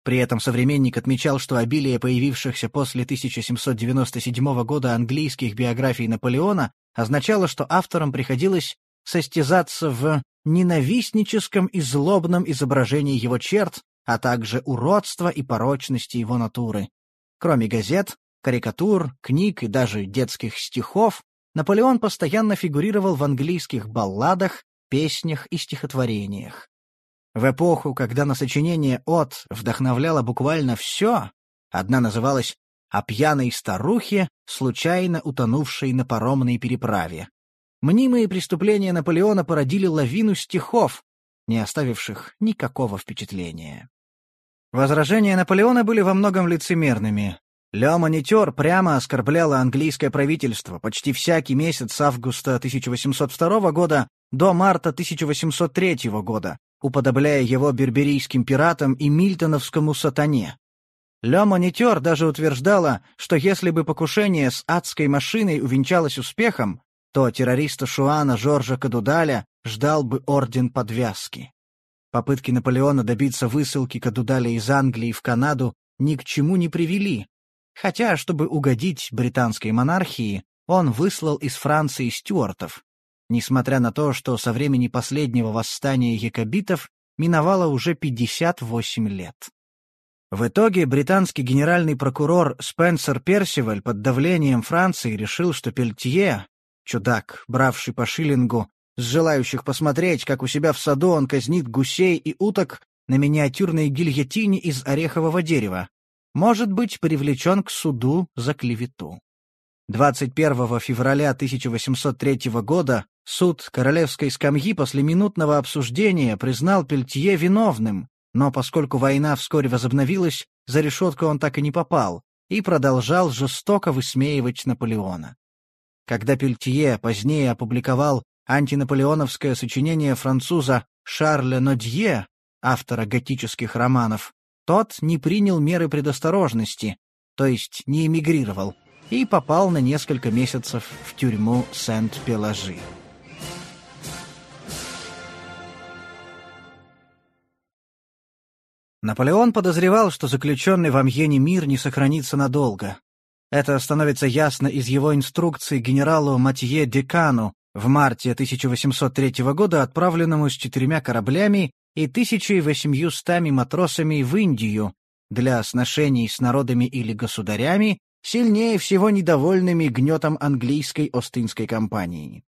При этом современник отмечал, что обилие появившихся после 1797 года английских биографий Наполеона означало, что авторам приходилось состязаться в ненавистническом и злобном изображении его черт, а также уродства и порочности его натуры. Кроме газет, карикатур, книг и даже детских стихов, Наполеон постоянно фигурировал в английских балладах, песнях и стихотворениях. В эпоху, когда на сочинение «От» вдохновляло буквально все, одна называлась «О пьяной старухе, случайно утонувшей на паромной переправе». Мнимые преступления Наполеона породили лавину стихов, не оставивших никакого впечатления. Возражения Наполеона были во многом лицемерными. Ле Монитер прямо оскорбляло английское правительство почти всякий месяц с августа 1802 года до марта 1803 года, уподобляя его берберийским пиратам и мильтоновскому сатане. Ле Монитер даже утверждала, что если бы покушение с адской машиной увенчалось успехом, то террориста Шуана Жоржа Кадудаля ждал бы орден подвязки. Попытки Наполеона добиться высылки Кадудаля из Англии в Канаду ни к чему не привели, хотя, чтобы угодить британской монархии, он выслал из Франции стюартов, несмотря на то, что со времени последнего восстания якобитов миновало уже 58 лет. В итоге британский генеральный прокурор Спенсер Персиваль под давлением Франции решил, что Пельтье, чудак, бравший по шиллингу, с желающих посмотреть, как у себя в саду он казнит гусей и уток, на миниатюрной гильотине из орехового дерева, может быть привлечен к суду за клевету. 21 февраля 1803 года суд королевской скамьи после минутного обсуждения признал Пельтье виновным, но поскольку война вскоре возобновилась, за решетку он так и не попал и продолжал жестоко высмеивать Наполеона. Когда Пельтье позднее опубликовал антинаполеоновское сочинение француза Шарля Нодье, автора готических романов, тот не принял меры предосторожности, то есть не эмигрировал, и попал на несколько месяцев в тюрьму Сент-Пелажи. Наполеон подозревал, что заключенный в Амьене мир не сохранится надолго. Это становится ясно из его инструкции генералу Матье Декану в марте 1803 года, отправленному с четырьмя кораблями и 1800 матросами в Индию для сношений с народами или государями, сильнее всего недовольными гнетом английской Остинской компании.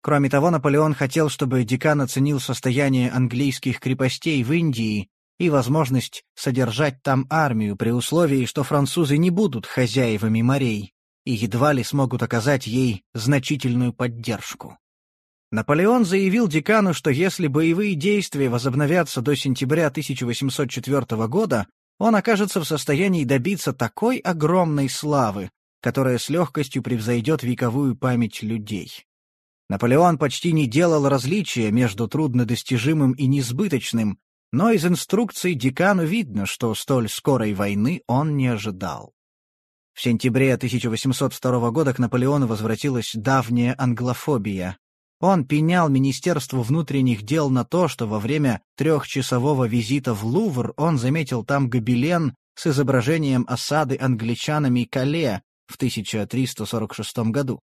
Кроме того, Наполеон хотел, чтобы декан оценил состояние английских крепостей в Индии и возможность содержать там армию при условии, что французы не будут хозяевами морей и едва ли смогут оказать ей значительную поддержку. Наполеон заявил декану, что если боевые действия возобновятся до сентября 1804 года, он окажется в состоянии добиться такой огромной славы, которая с легкостью превзойдет вековую память людей. Наполеон почти не делал различия между труднодостижимым и несбыточным, но из инструкций декану видно, что столь скорой войны он не ожидал. В сентябре 1802 года к Наполеону возвратилась давняя англофобия. Он пенял Министерству внутренних дел на то, что во время трехчасового визита в Лувр он заметил там гобелен с изображением осады англичанами Кале в 1346 году.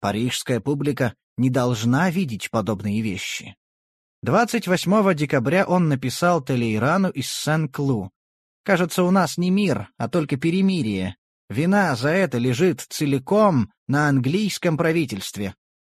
Парижская публика не должна видеть подобные вещи. 28 декабря он написал Телейрану из Сен-Клу. «Кажется, у нас не мир, а только перемирие. Вина за это лежит целиком на английском правительстве.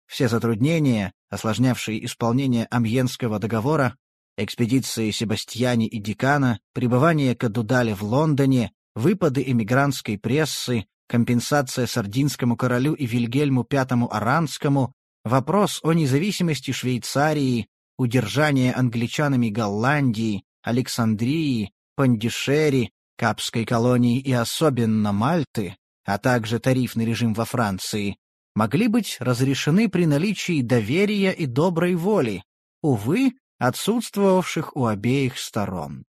Все затруднения, осложнявшие исполнение Амьенского договора, экспедиции Себастьяни и Дикана, пребывание Кадудали в Лондоне, выпады эмигрантской прессы, компенсация Сардинскому королю и Вильгельму V Аранскому, вопрос о независимости Швейцарии, удержание англичанами Голландии, Александрии, Пандишери, Капской колонии и особенно Мальты, а также тарифный режим во Франции, могли быть разрешены при наличии доверия и доброй воли, увы, отсутствовавших у обеих сторон.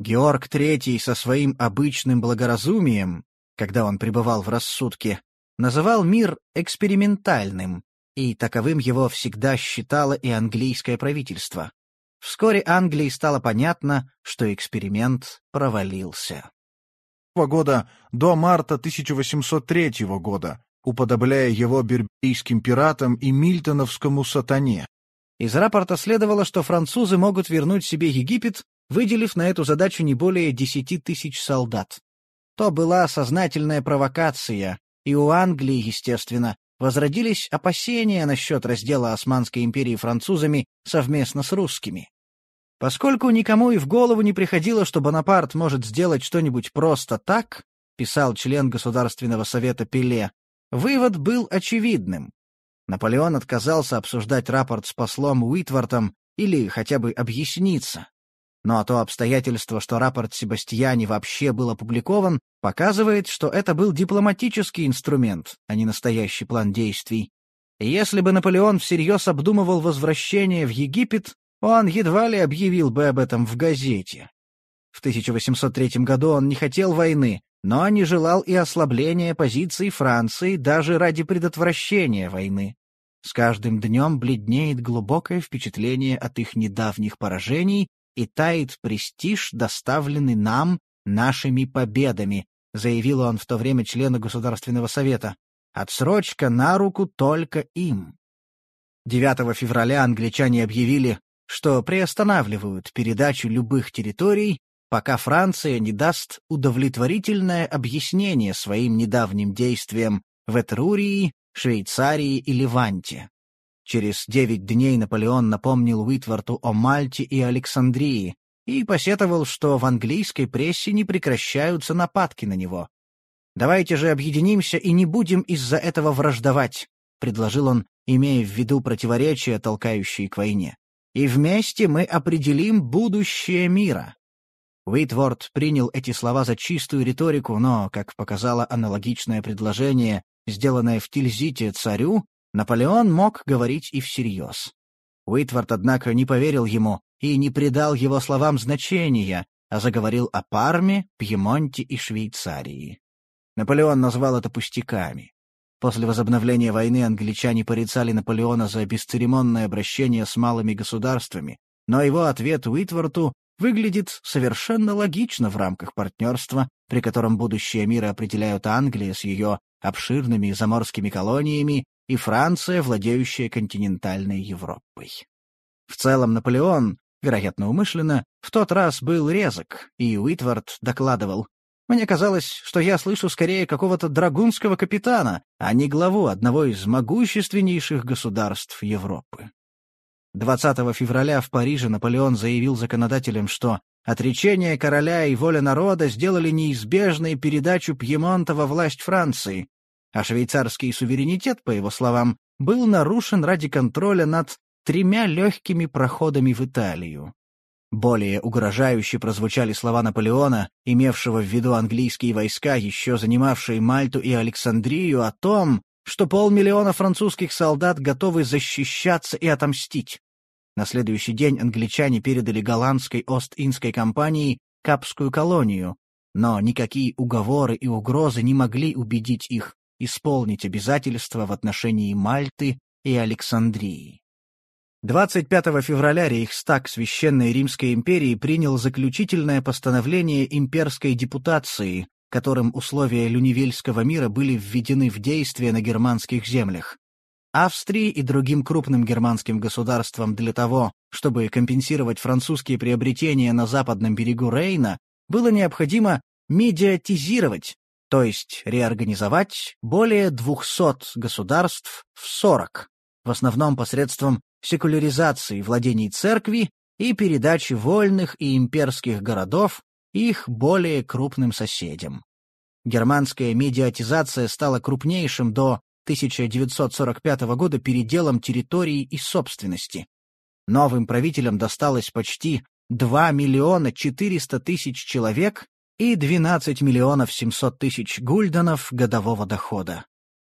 Георг III со своим обычным благоразумием, когда он пребывал в рассудке, называл мир экспериментальным, и таковым его всегда считало и английское правительство. Вскоре Англии стало понятно, что эксперимент провалился. года до марта 1803 года, уподобляя его берберийским пиратам и мильтоновскому сатане. Из рапорта следовало, что французы могут вернуть себе Египет, выделив на эту задачу не более десяти тысяч солдат. То была сознательная провокация, и у Англии, естественно, возродились опасения насчет раздела Османской империи французами совместно с русскими. Поскольку никому и в голову не приходило, что Бонапарт может сделать что-нибудь просто так, писал член Государственного совета Пеле, Вывод был очевидным. Наполеон отказался обсуждать рапорт с послом Уитвортом или хотя бы объясниться. Но то обстоятельство, что рапорт Себастьяни вообще был опубликован, показывает, что это был дипломатический инструмент, а не настоящий план действий. И если бы Наполеон всерьез обдумывал возвращение в Египет, он едва ли объявил бы об этом в газете. В 1803 году он не хотел войны, но не желал и ослабления позиций Франции даже ради предотвращения войны. С каждым днем бледнеет глубокое впечатление от их недавних поражений и тает престиж, доставленный нам нашими победами, заявил он в то время члену Государственного совета. Отсрочка на руку только им. 9 февраля англичане объявили, что приостанавливают передачу любых территорий пока Франция не даст удовлетворительное объяснение своим недавним действиям в Этрурии, Швейцарии и Ливанте. Через девять дней Наполеон напомнил Уитворту о Мальте и Александрии, и посетовал, что в английской прессе не прекращаются нападки на него. «Давайте же объединимся и не будем из-за этого враждовать», — предложил он, имея в виду противоречия, толкающие к войне. «И вместе мы определим будущее мира». Уитворд принял эти слова за чистую риторику, но, как показало аналогичное предложение, сделанное в Тильзите царю, Наполеон мог говорить и всерьез. Уитворд, однако, не поверил ему и не придал его словам значения, а заговорил о Парме, Пьемонте и Швейцарии. Наполеон назвал это пустяками. После возобновления войны англичане порицали Наполеона за бесцеремонное обращение с малыми государствами, но его ответ Уитворту выглядит совершенно логично в рамках партнерства, при котором будущее мира определяют Англия с ее обширными заморскими колониями и Франция, владеющая континентальной Европой. В целом Наполеон, вероятно умышленно, в тот раз был резок, и Уитвард докладывал. «Мне казалось, что я слышу скорее какого-то драгунского капитана, а не главу одного из могущественнейших государств Европы». 20 февраля в Париже Наполеон заявил законодателям, что отречение короля и воля народа сделали неизбежной передачу Пьемонта во власть Франции, а швейцарский суверенитет, по его словам, был нарушен ради контроля над тремя легкими проходами в Италию. Более угрожающе прозвучали слова Наполеона, имевшего в виду английские войска, еще занимавшие Мальту и Александрию, о том, что полмиллиона французских солдат готовы защищаться и отомстить. На следующий день англичане передали голландской Ост-Индской компании Капскую колонию, но никакие уговоры и угрозы не могли убедить их исполнить обязательства в отношении Мальты и Александрии. 25 февраля Рейхстаг Священной Римской империи принял заключительное постановление имперской депутации, которым условия Люневельского мира были введены в действие на германских землях. Австрии и другим крупным германским государствам для того, чтобы компенсировать французские приобретения на западном берегу Рейна, было необходимо медиатизировать, то есть реорганизовать более 200 государств в 40, в основном посредством секуляризации владений церкви и передачи вольных и имперских городов их более крупным соседям. Германская медиатизация стала крупнейшим до 1945 года переделом территории и собственности. Новым правителям досталось почти 2 миллиона 400 тысяч человек и 12 миллионов 700 тысяч гульденов годового дохода.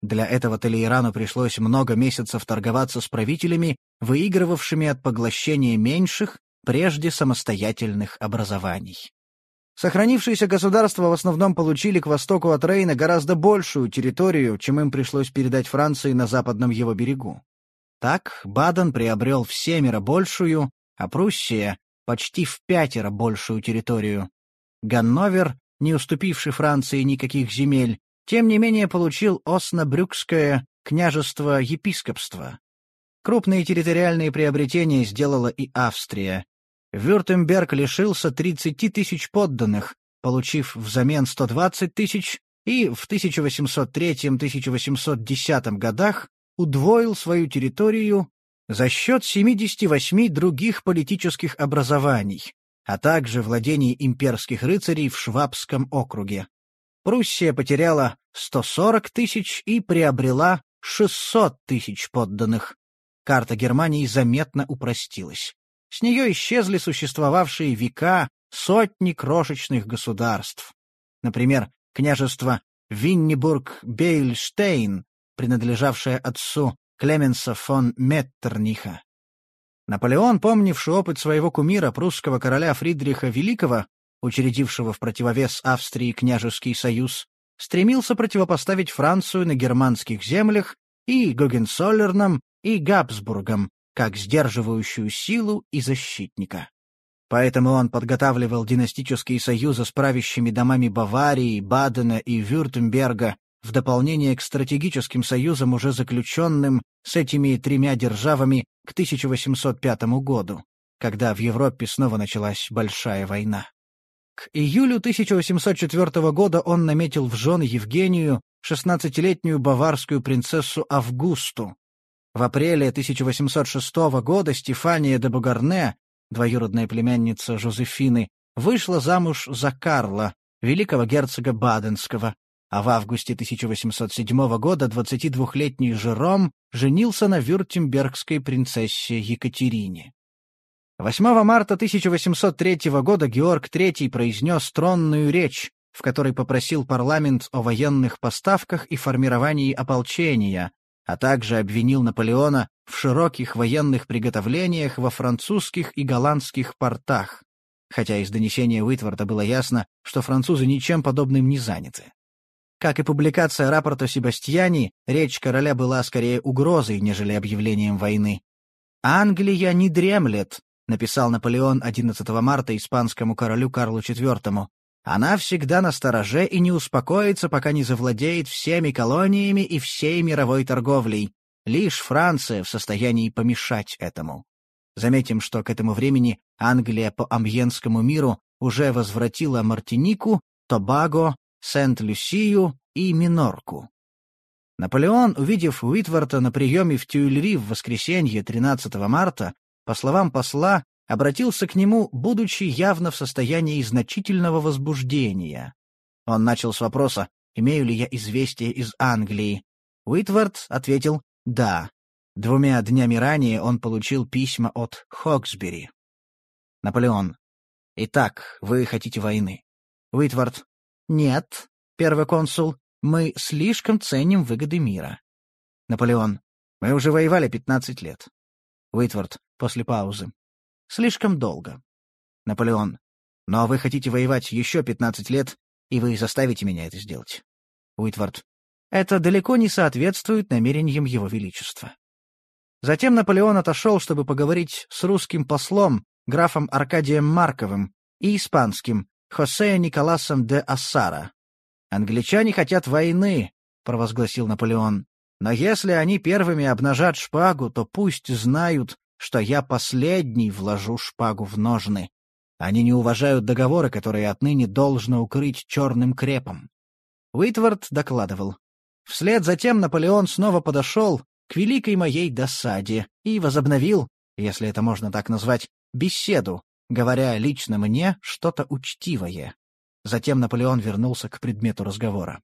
Для этого Толейрану пришлось много месяцев торговаться с правителями, выигрывавшими от поглощения меньших, прежде самостоятельных образований. Сохранившиеся государства в основном получили к востоку от Рейна гораздо большую территорию, чем им пришлось передать Франции на западном его берегу. Так Баден приобрел в семеро большую, а Пруссия — почти в пятеро большую территорию. Ганновер, не уступивший Франции никаких земель, тем не менее получил Оснобрюкское княжество-епископство. Крупные территориальные приобретения сделала и Австрия, Вюртемберг лишился 30 тысяч подданных, получив взамен 120 тысяч, и в 1803-1810 годах удвоил свою территорию за счет 78 других политических образований, а также владений имперских рыцарей в Швабском округе. Пруссия потеряла 140 тысяч и приобрела 600 тысяч подданных. Карта Германии заметно упростилась. С нее исчезли существовавшие века сотни крошечных государств. Например, княжество Виннибург-Бейльштейн, принадлежавшее отцу Клеменса фон Меттерниха. Наполеон, помнивший опыт своего кумира, прусского короля Фридриха Великого, учредившего в противовес Австрии княжеский союз, стремился противопоставить Францию на германских землях и Гогенцоллернам, и Габсбургам, как сдерживающую силу и защитника. Поэтому он подготавливал династические союзы с правящими домами Баварии, Бадена и Вюртемберга в дополнение к стратегическим союзам, уже заключенным с этими тремя державами к 1805 году, когда в Европе снова началась Большая война. К июлю 1804 года он наметил в жены Евгению, 16-летнюю баварскую принцессу Августу, в апреле 1806 года Стефания де Бугарне, двоюродная племянница Жозефины, вышла замуж за Карла, великого герцога Баденского, а в августе 1807 года 22-летний Жером женился на вюртембергской принцессе Екатерине. 8 марта 1803 года Георг III произнес тронную речь, в которой попросил парламент о военных поставках и формировании ополчения, а также обвинил Наполеона в широких военных приготовлениях во французских и голландских портах, хотя из донесения Уитворда было ясно, что французы ничем подобным не заняты. Как и публикация рапорта Себастьяни, речь короля была скорее угрозой, нежели объявлением войны. «Англия не дремлет», — написал Наполеон 11 марта испанскому королю Карлу IV. «Она всегда на стороже и не успокоится, пока не завладеет всеми колониями и всей мировой торговлей. Лишь Франция в состоянии помешать этому». Заметим, что к этому времени Англия по Амьенскому миру уже возвратила Мартинику, Тобаго, Сент-Люсию и Минорку. Наполеон, увидев Уитворта на приеме в Тюильри в воскресенье 13 марта, по словам посла, обратился к нему, будучи явно в состоянии значительного возбуждения. Он начал с вопроса, имею ли я известие из Англии. Уитвард ответил «да». Двумя днями ранее он получил письма от Хоксбери. Наполеон. «Итак, вы хотите войны?» Уитвард. «Нет, первый консул, мы слишком ценим выгоды мира». Наполеон. «Мы уже воевали пятнадцать лет». Уитвард после паузы. «Слишком долго». Наполеон. «Но вы хотите воевать еще пятнадцать лет, и вы заставите меня это сделать». Уитвард. «Это далеко не соответствует намерениям Его Величества». Затем Наполеон отошел, чтобы поговорить с русским послом, графом Аркадием Марковым, и испанским, Хосе Николасом де Ассара. «Англичане хотят войны», — провозгласил Наполеон. «Но если они первыми обнажат шпагу, то пусть знают, что я последний вложу шпагу в ножны. Они не уважают договоры, которые отныне должно укрыть черным крепом». Уитвард докладывал. Вслед за тем Наполеон снова подошел, к великой моей досаде и возобновил, если это можно так назвать, беседу, говоря лично мне что-то учтивое. Затем Наполеон вернулся к предмету разговора.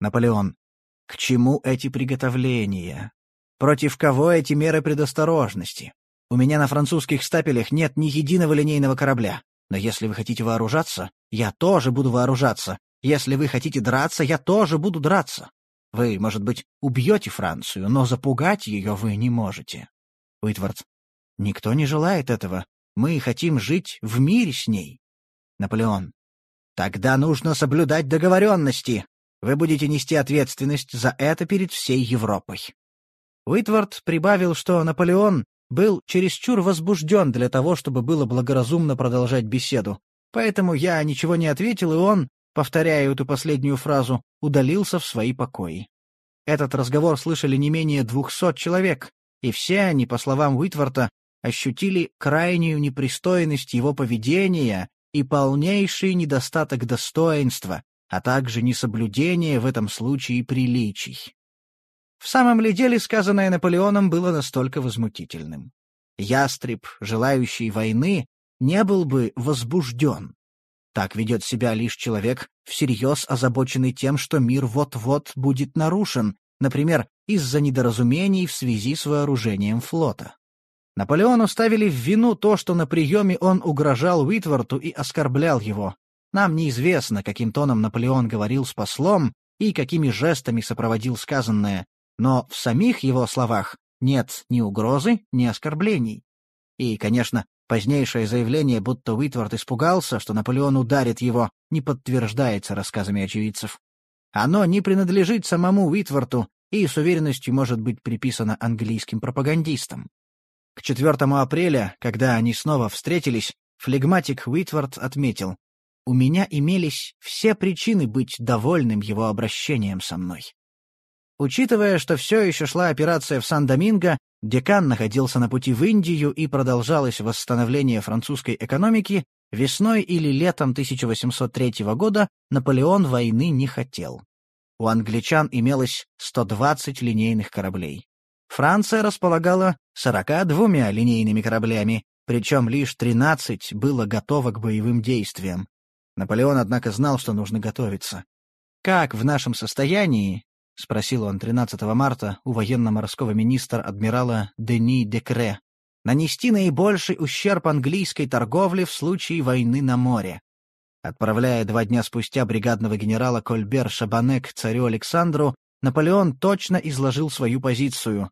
Наполеон. К чему эти приготовления? Против кого эти меры предосторожности? У меня на французских стапелях нет ни единого линейного корабля. Но если вы хотите вооружаться, я тоже буду вооружаться. Если вы хотите драться, я тоже буду драться. Вы, может быть, убьете Францию, но запугать ее вы не можете. Уитвард. Никто не желает этого. Мы хотим жить в мире с ней. Наполеон. Тогда нужно соблюдать договоренности. Вы будете нести ответственность за это перед всей Европой. Уитвард прибавил, что Наполеон был чересчур возбужден для того, чтобы было благоразумно продолжать беседу. Поэтому я ничего не ответил, и он, повторяя эту последнюю фразу, удалился в свои покои. Этот разговор слышали не менее двухсот человек, и все они, по словам Уитворта, ощутили крайнюю непристойность его поведения и полнейший недостаток достоинства, а также несоблюдение в этом случае приличий. В самом ли деле сказанное Наполеоном было настолько возмутительным? Ястреб, желающий войны, не был бы возбужден, так ведет себя лишь человек, всерьез озабоченный тем, что мир вот-вот будет нарушен, например, из-за недоразумений в связи с вооружением флота. Наполеону ставили в вину то, что на приеме он угрожал Уитворту и оскорблял его. Нам неизвестно, каким тоном Наполеон говорил с послом и какими жестами сопроводил сказанное, но в самих его словах нет ни угрозы, ни оскорблений. И, конечно, Позднейшее заявление, будто Уитворд испугался, что Наполеон ударит его, не подтверждается рассказами очевидцев. Оно не принадлежит самому Уитворту и с уверенностью может быть приписано английским пропагандистам. К 4 апреля, когда они снова встретились, флегматик Уитворд отметил, «У меня имелись все причины быть довольным его обращением со мной». Учитывая, что все еще шла операция в Сан-Доминго, декан находился на пути в Индию и продолжалось восстановление французской экономики, весной или летом 1803 года Наполеон войны не хотел. У англичан имелось 120 линейных кораблей. Франция располагала 42 линейными кораблями, причем лишь 13 было готово к боевым действиям. Наполеон, однако, знал, что нужно готовиться. «Как в нашем состоянии?» — спросил он 13 марта у военно-морского министра адмирала Дени Декре. «Нанести наибольший ущерб английской торговле в случае войны на море». Отправляя два дня спустя бригадного генерала Кольбер Шабане к царю Александру, Наполеон точно изложил свою позицию.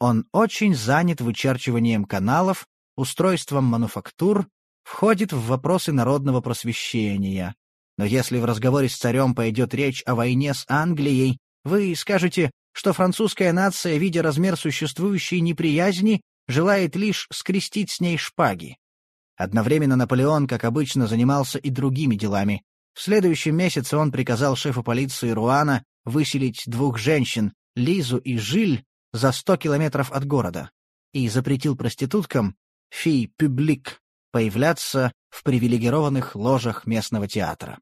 Он очень занят вычерчиванием каналов, устройством мануфактур, входит в вопросы народного просвещения. Но если в разговоре с царем пойдет речь о войне с Англией, вы скажете, что французская нация, видя размер существующей неприязни, желает лишь скрестить с ней шпаги. Одновременно Наполеон, как обычно, занимался и другими делами. В следующем месяце он приказал шефу полиции Руана выселить двух женщин, Лизу и Жиль, за сто километров от города, и запретил проституткам, фи публик, появляться в привилегированных ложах местного театра.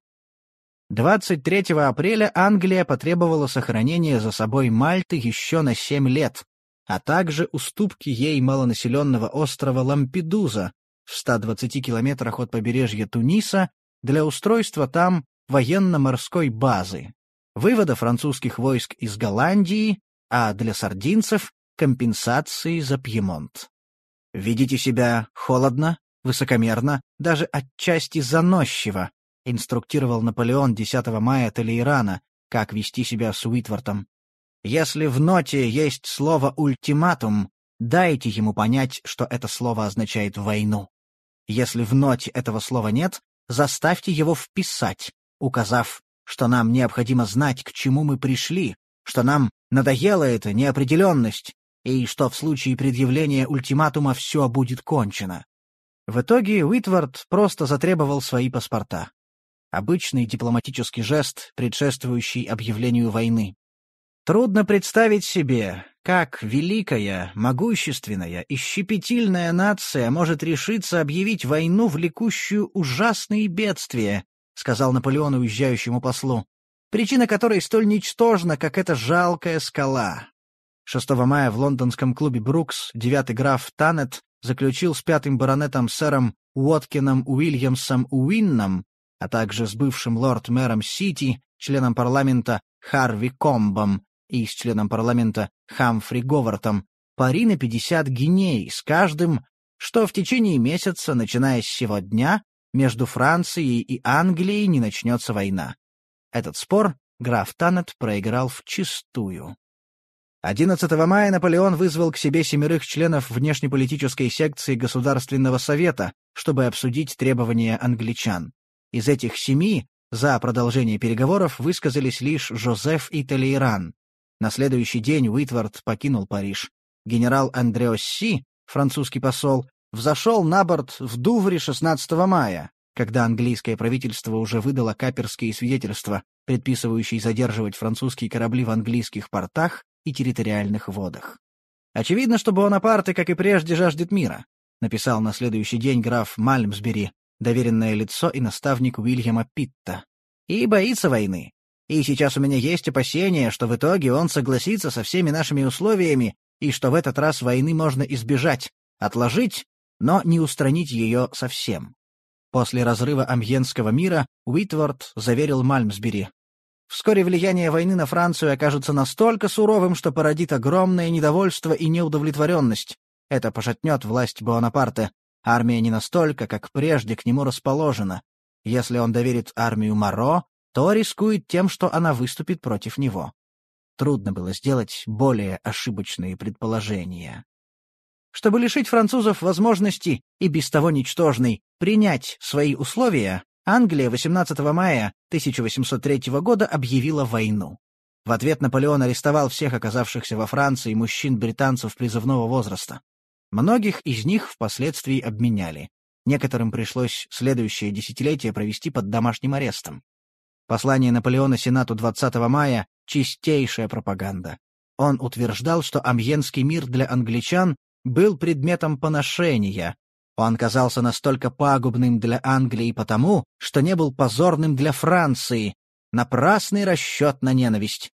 23 апреля Англия потребовала сохранения за собой Мальты еще на 7 лет, а также уступки ей малонаселенного острова Лампедуза в 120 километрах от побережья Туниса для устройства там военно-морской базы, вывода французских войск из Голландии, а для сардинцев — компенсации за Пьемонт. Ведите себя холодно, высокомерно, даже отчасти заносчиво, инструктировал Наполеон 10 мая Толейрана, как вести себя с Уитвортом. Если в ноте есть слово «ультиматум», дайте ему понять, что это слово означает «войну». Если в ноте этого слова нет, заставьте его вписать, указав, что нам необходимо знать, к чему мы пришли, что нам надоела эта неопределенность, и что в случае предъявления ультиматума все будет кончено. В итоге Уитвард просто затребовал свои паспорта. Обычный дипломатический жест, предшествующий объявлению войны. Трудно представить себе, как великая, могущественная и щепетильная нация может решиться объявить войну, влекущую ужасные бедствия, сказал Наполеон уезжающему послу, причина которой столь ничтожна, как эта жалкая скала. 6 мая в лондонском клубе «Брукс» девятый граф Танет заключил с пятым баронетом сэром Уоткином Уильямсом Уинном, а также с бывшим лорд-мэром Сити, членом парламента Харви Комбом и с членом парламента Хамфри Говартом, пари на 50 гиней с каждым, что в течение месяца, начиная с сего дня, между Францией и Англией не начнется война. Этот спор граф Танет проиграл вчистую. 11 мая Наполеон вызвал к себе семерых членов внешнеполитической секции Государственного совета, чтобы обсудить требования англичан. Из этих семи за продолжение переговоров высказались лишь Жозеф и Толейран. На следующий день Уитвард покинул Париж. Генерал Андреосси, французский посол, взошел на борт в Дувре 16 мая, когда английское правительство уже выдало каперские свидетельства, предписывающие задерживать французские корабли в английских портах и территориальных водах. Очевидно, что Буонапарте, как и прежде, жаждет мира, написал на следующий день граф Мальмсбери, доверенное лицо и наставник Уильяма Питта, и боится войны. И сейчас у меня есть опасения, что в итоге он согласится со всеми нашими условиями и что в этот раз войны можно избежать, отложить, но не устранить ее совсем. После разрыва Амьенского мира Уитворд заверил Мальмсбери, Вскоре влияние войны на Францию окажется настолько суровым, что породит огромное недовольство и неудовлетворенность. Это пошатнет власть Буонапарте. Армия не настолько, как прежде, к нему расположена. Если он доверит армию Маро, то рискует тем, что она выступит против него. Трудно было сделать более ошибочные предположения. Чтобы лишить французов возможности, и без того ничтожной, принять свои условия, Англия 18 мая 1803 года объявила войну. В ответ Наполеон арестовал всех оказавшихся во Франции мужчин-британцев призывного возраста. Многих из них впоследствии обменяли. Некоторым пришлось следующее десятилетие провести под домашним арестом. Послание Наполеона Сенату 20 мая — чистейшая пропаганда. Он утверждал, что Амьенский мир для англичан был предметом поношения, он казался настолько пагубным для Англии потому, что не был позорным для Франции. Напрасный расчет на ненависть.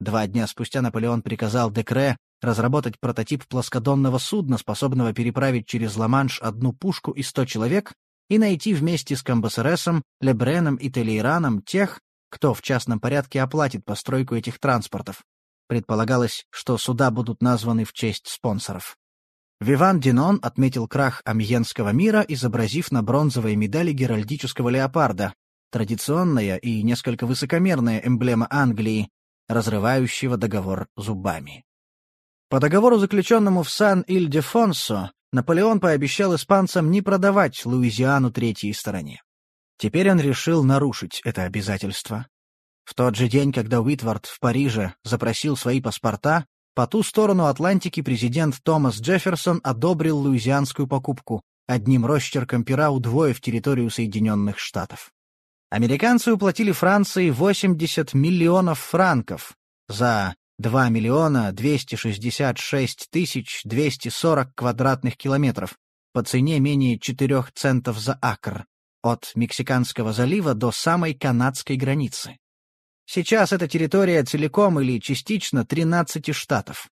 Два дня спустя Наполеон приказал Декре разработать прототип плоскодонного судна, способного переправить через Ла-Манш одну пушку и сто человек, и найти вместе с Камбасересом, Лебреном и Телейраном тех, кто в частном порядке оплатит постройку этих транспортов. Предполагалось, что суда будут названы в честь спонсоров. Виван Динон отметил крах амьенского мира, изобразив на бронзовой медали геральдического леопарда, традиционная и несколько высокомерная эмблема Англии, разрывающего договор зубами. По договору, заключенному в Сан-Иль-де-Фонсо, Наполеон пообещал испанцам не продавать Луизиану третьей стороне. Теперь он решил нарушить это обязательство. В тот же день, когда Уитвард в Париже запросил свои паспорта, по ту сторону Атлантики президент Томас Джефферсон одобрил луизианскую покупку, одним росчерком пера удвоив территорию Соединенных Штатов. Американцы уплатили Франции 80 миллионов франков за 2 миллиона 266 тысяч 240 квадратных километров по цене менее 4 центов за акр, от Мексиканского залива до самой канадской границы. Сейчас эта территория целиком или частично 13 штатов.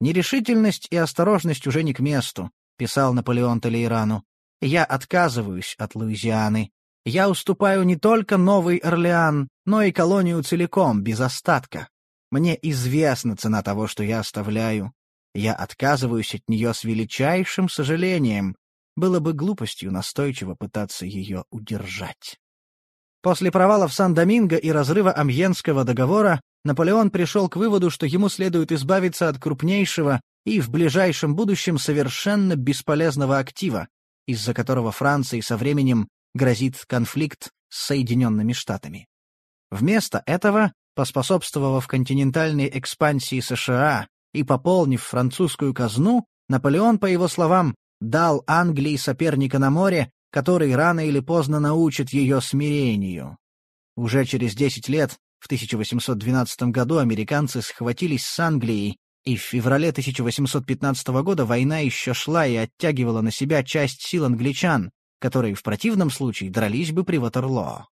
Нерешительность и осторожность уже не к месту, писал Наполеон Толейрану. Я отказываюсь от Луизианы. Я уступаю не только Новый Орлеан, но и колонию целиком, без остатка. Мне известна цена того, что я оставляю. Я отказываюсь от нее с величайшим сожалением. Было бы глупостью настойчиво пытаться ее удержать. После провала в Сан-Доминго и разрыва Амьенского договора Наполеон пришел к выводу, что ему следует избавиться от крупнейшего и в ближайшем будущем совершенно бесполезного актива, из-за которого Франции со временем грозит конфликт с Соединенными Штатами. Вместо этого Поспособствовав континентальной экспансии США и пополнив французскую казну, Наполеон, по его словам, дал Англии соперника на море, который рано или поздно научит ее смирению. Уже через 10 лет, в 1812 году, американцы схватились с Англией, и в феврале 1815 года война еще шла и оттягивала на себя часть сил англичан, которые в противном случае дрались бы при Ватерлоо.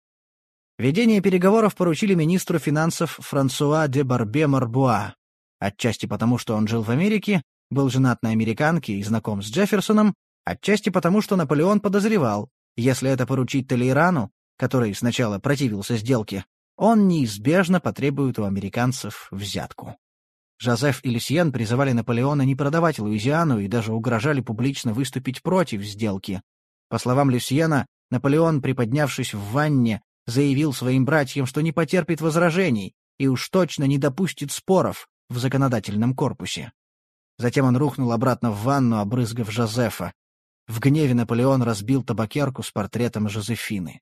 Ведение переговоров поручили министру финансов Франсуа де Барбе Марбуа, отчасти потому, что он жил в Америке, был женат на американке и знаком с Джефферсоном, отчасти потому, что Наполеон подозревал, если это поручить Толейрану, который сначала противился сделке, он неизбежно потребует у американцев взятку. Жозеф и Люсьен призывали Наполеона не продавать Луизиану и даже угрожали публично выступить против сделки. По словам Люсьена, Наполеон, приподнявшись в ванне, заявил своим братьям, что не потерпит возражений и уж точно не допустит споров в законодательном корпусе. Затем он рухнул обратно в ванну, обрызгав Жозефа. В гневе Наполеон разбил табакерку с портретом Жозефины.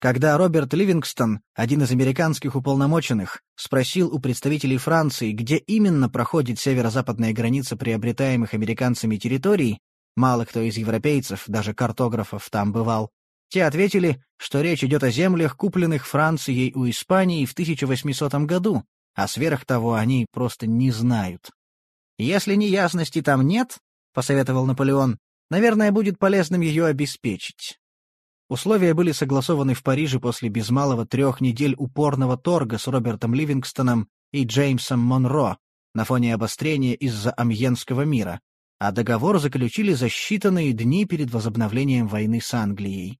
Когда Роберт Ливингстон, один из американских уполномоченных, спросил у представителей Франции, где именно проходит северо-западная граница приобретаемых американцами территорий, мало кто из европейцев, даже картографов, там бывал, те ответили, что речь идет о землях, купленных Францией у Испании в 1800 году, а сверх того они просто не знают. «Если неясности там нет, — посоветовал Наполеон, — наверное, будет полезным ее обеспечить». Условия были согласованы в Париже после без малого трех недель упорного торга с Робертом Ливингстоном и Джеймсом Монро на фоне обострения из-за Амьенского мира, а договор заключили за считанные дни перед возобновлением войны с Англией.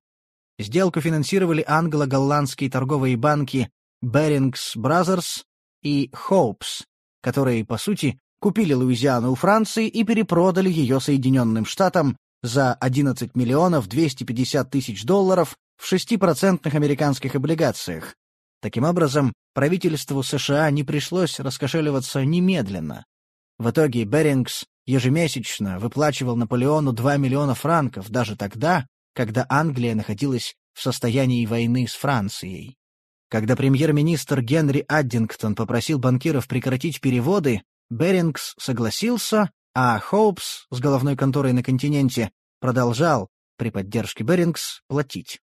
Сделку финансировали англо-голландские торговые банки Берингс Brothers и Hopes, которые, по сути, купили Луизиану у Франции и перепродали ее Соединенным Штатам за 11 миллионов 250 тысяч долларов в 6% американских облигациях. Таким образом, правительству США не пришлось раскошеливаться немедленно. В итоге Берингс ежемесячно выплачивал Наполеону 2 миллиона франков даже тогда, когда Англия находилась в состоянии войны с Францией. Когда премьер-министр Генри Аддингтон попросил банкиров прекратить переводы, Берингс согласился, а Хоупс с головной конторой на континенте продолжал, при поддержке Берингс, платить.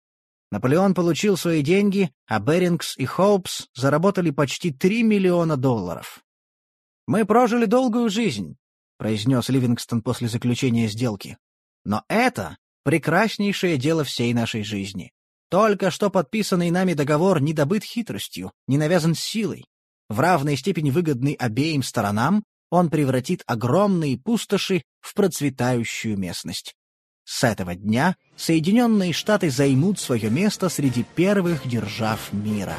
Наполеон получил свои деньги, а Берингс и Хоупс заработали почти 3 миллиона долларов. «Мы прожили долгую жизнь», — произнес Ливингстон после заключения сделки. «Но это прекраснейшее дело всей нашей жизни. Только что подписанный нами договор не добыт хитростью, не навязан силой. В равной степени выгодный обеим сторонам, он превратит огромные пустоши в процветающую местность. С этого дня Соединенные Штаты займут свое место среди первых держав мира.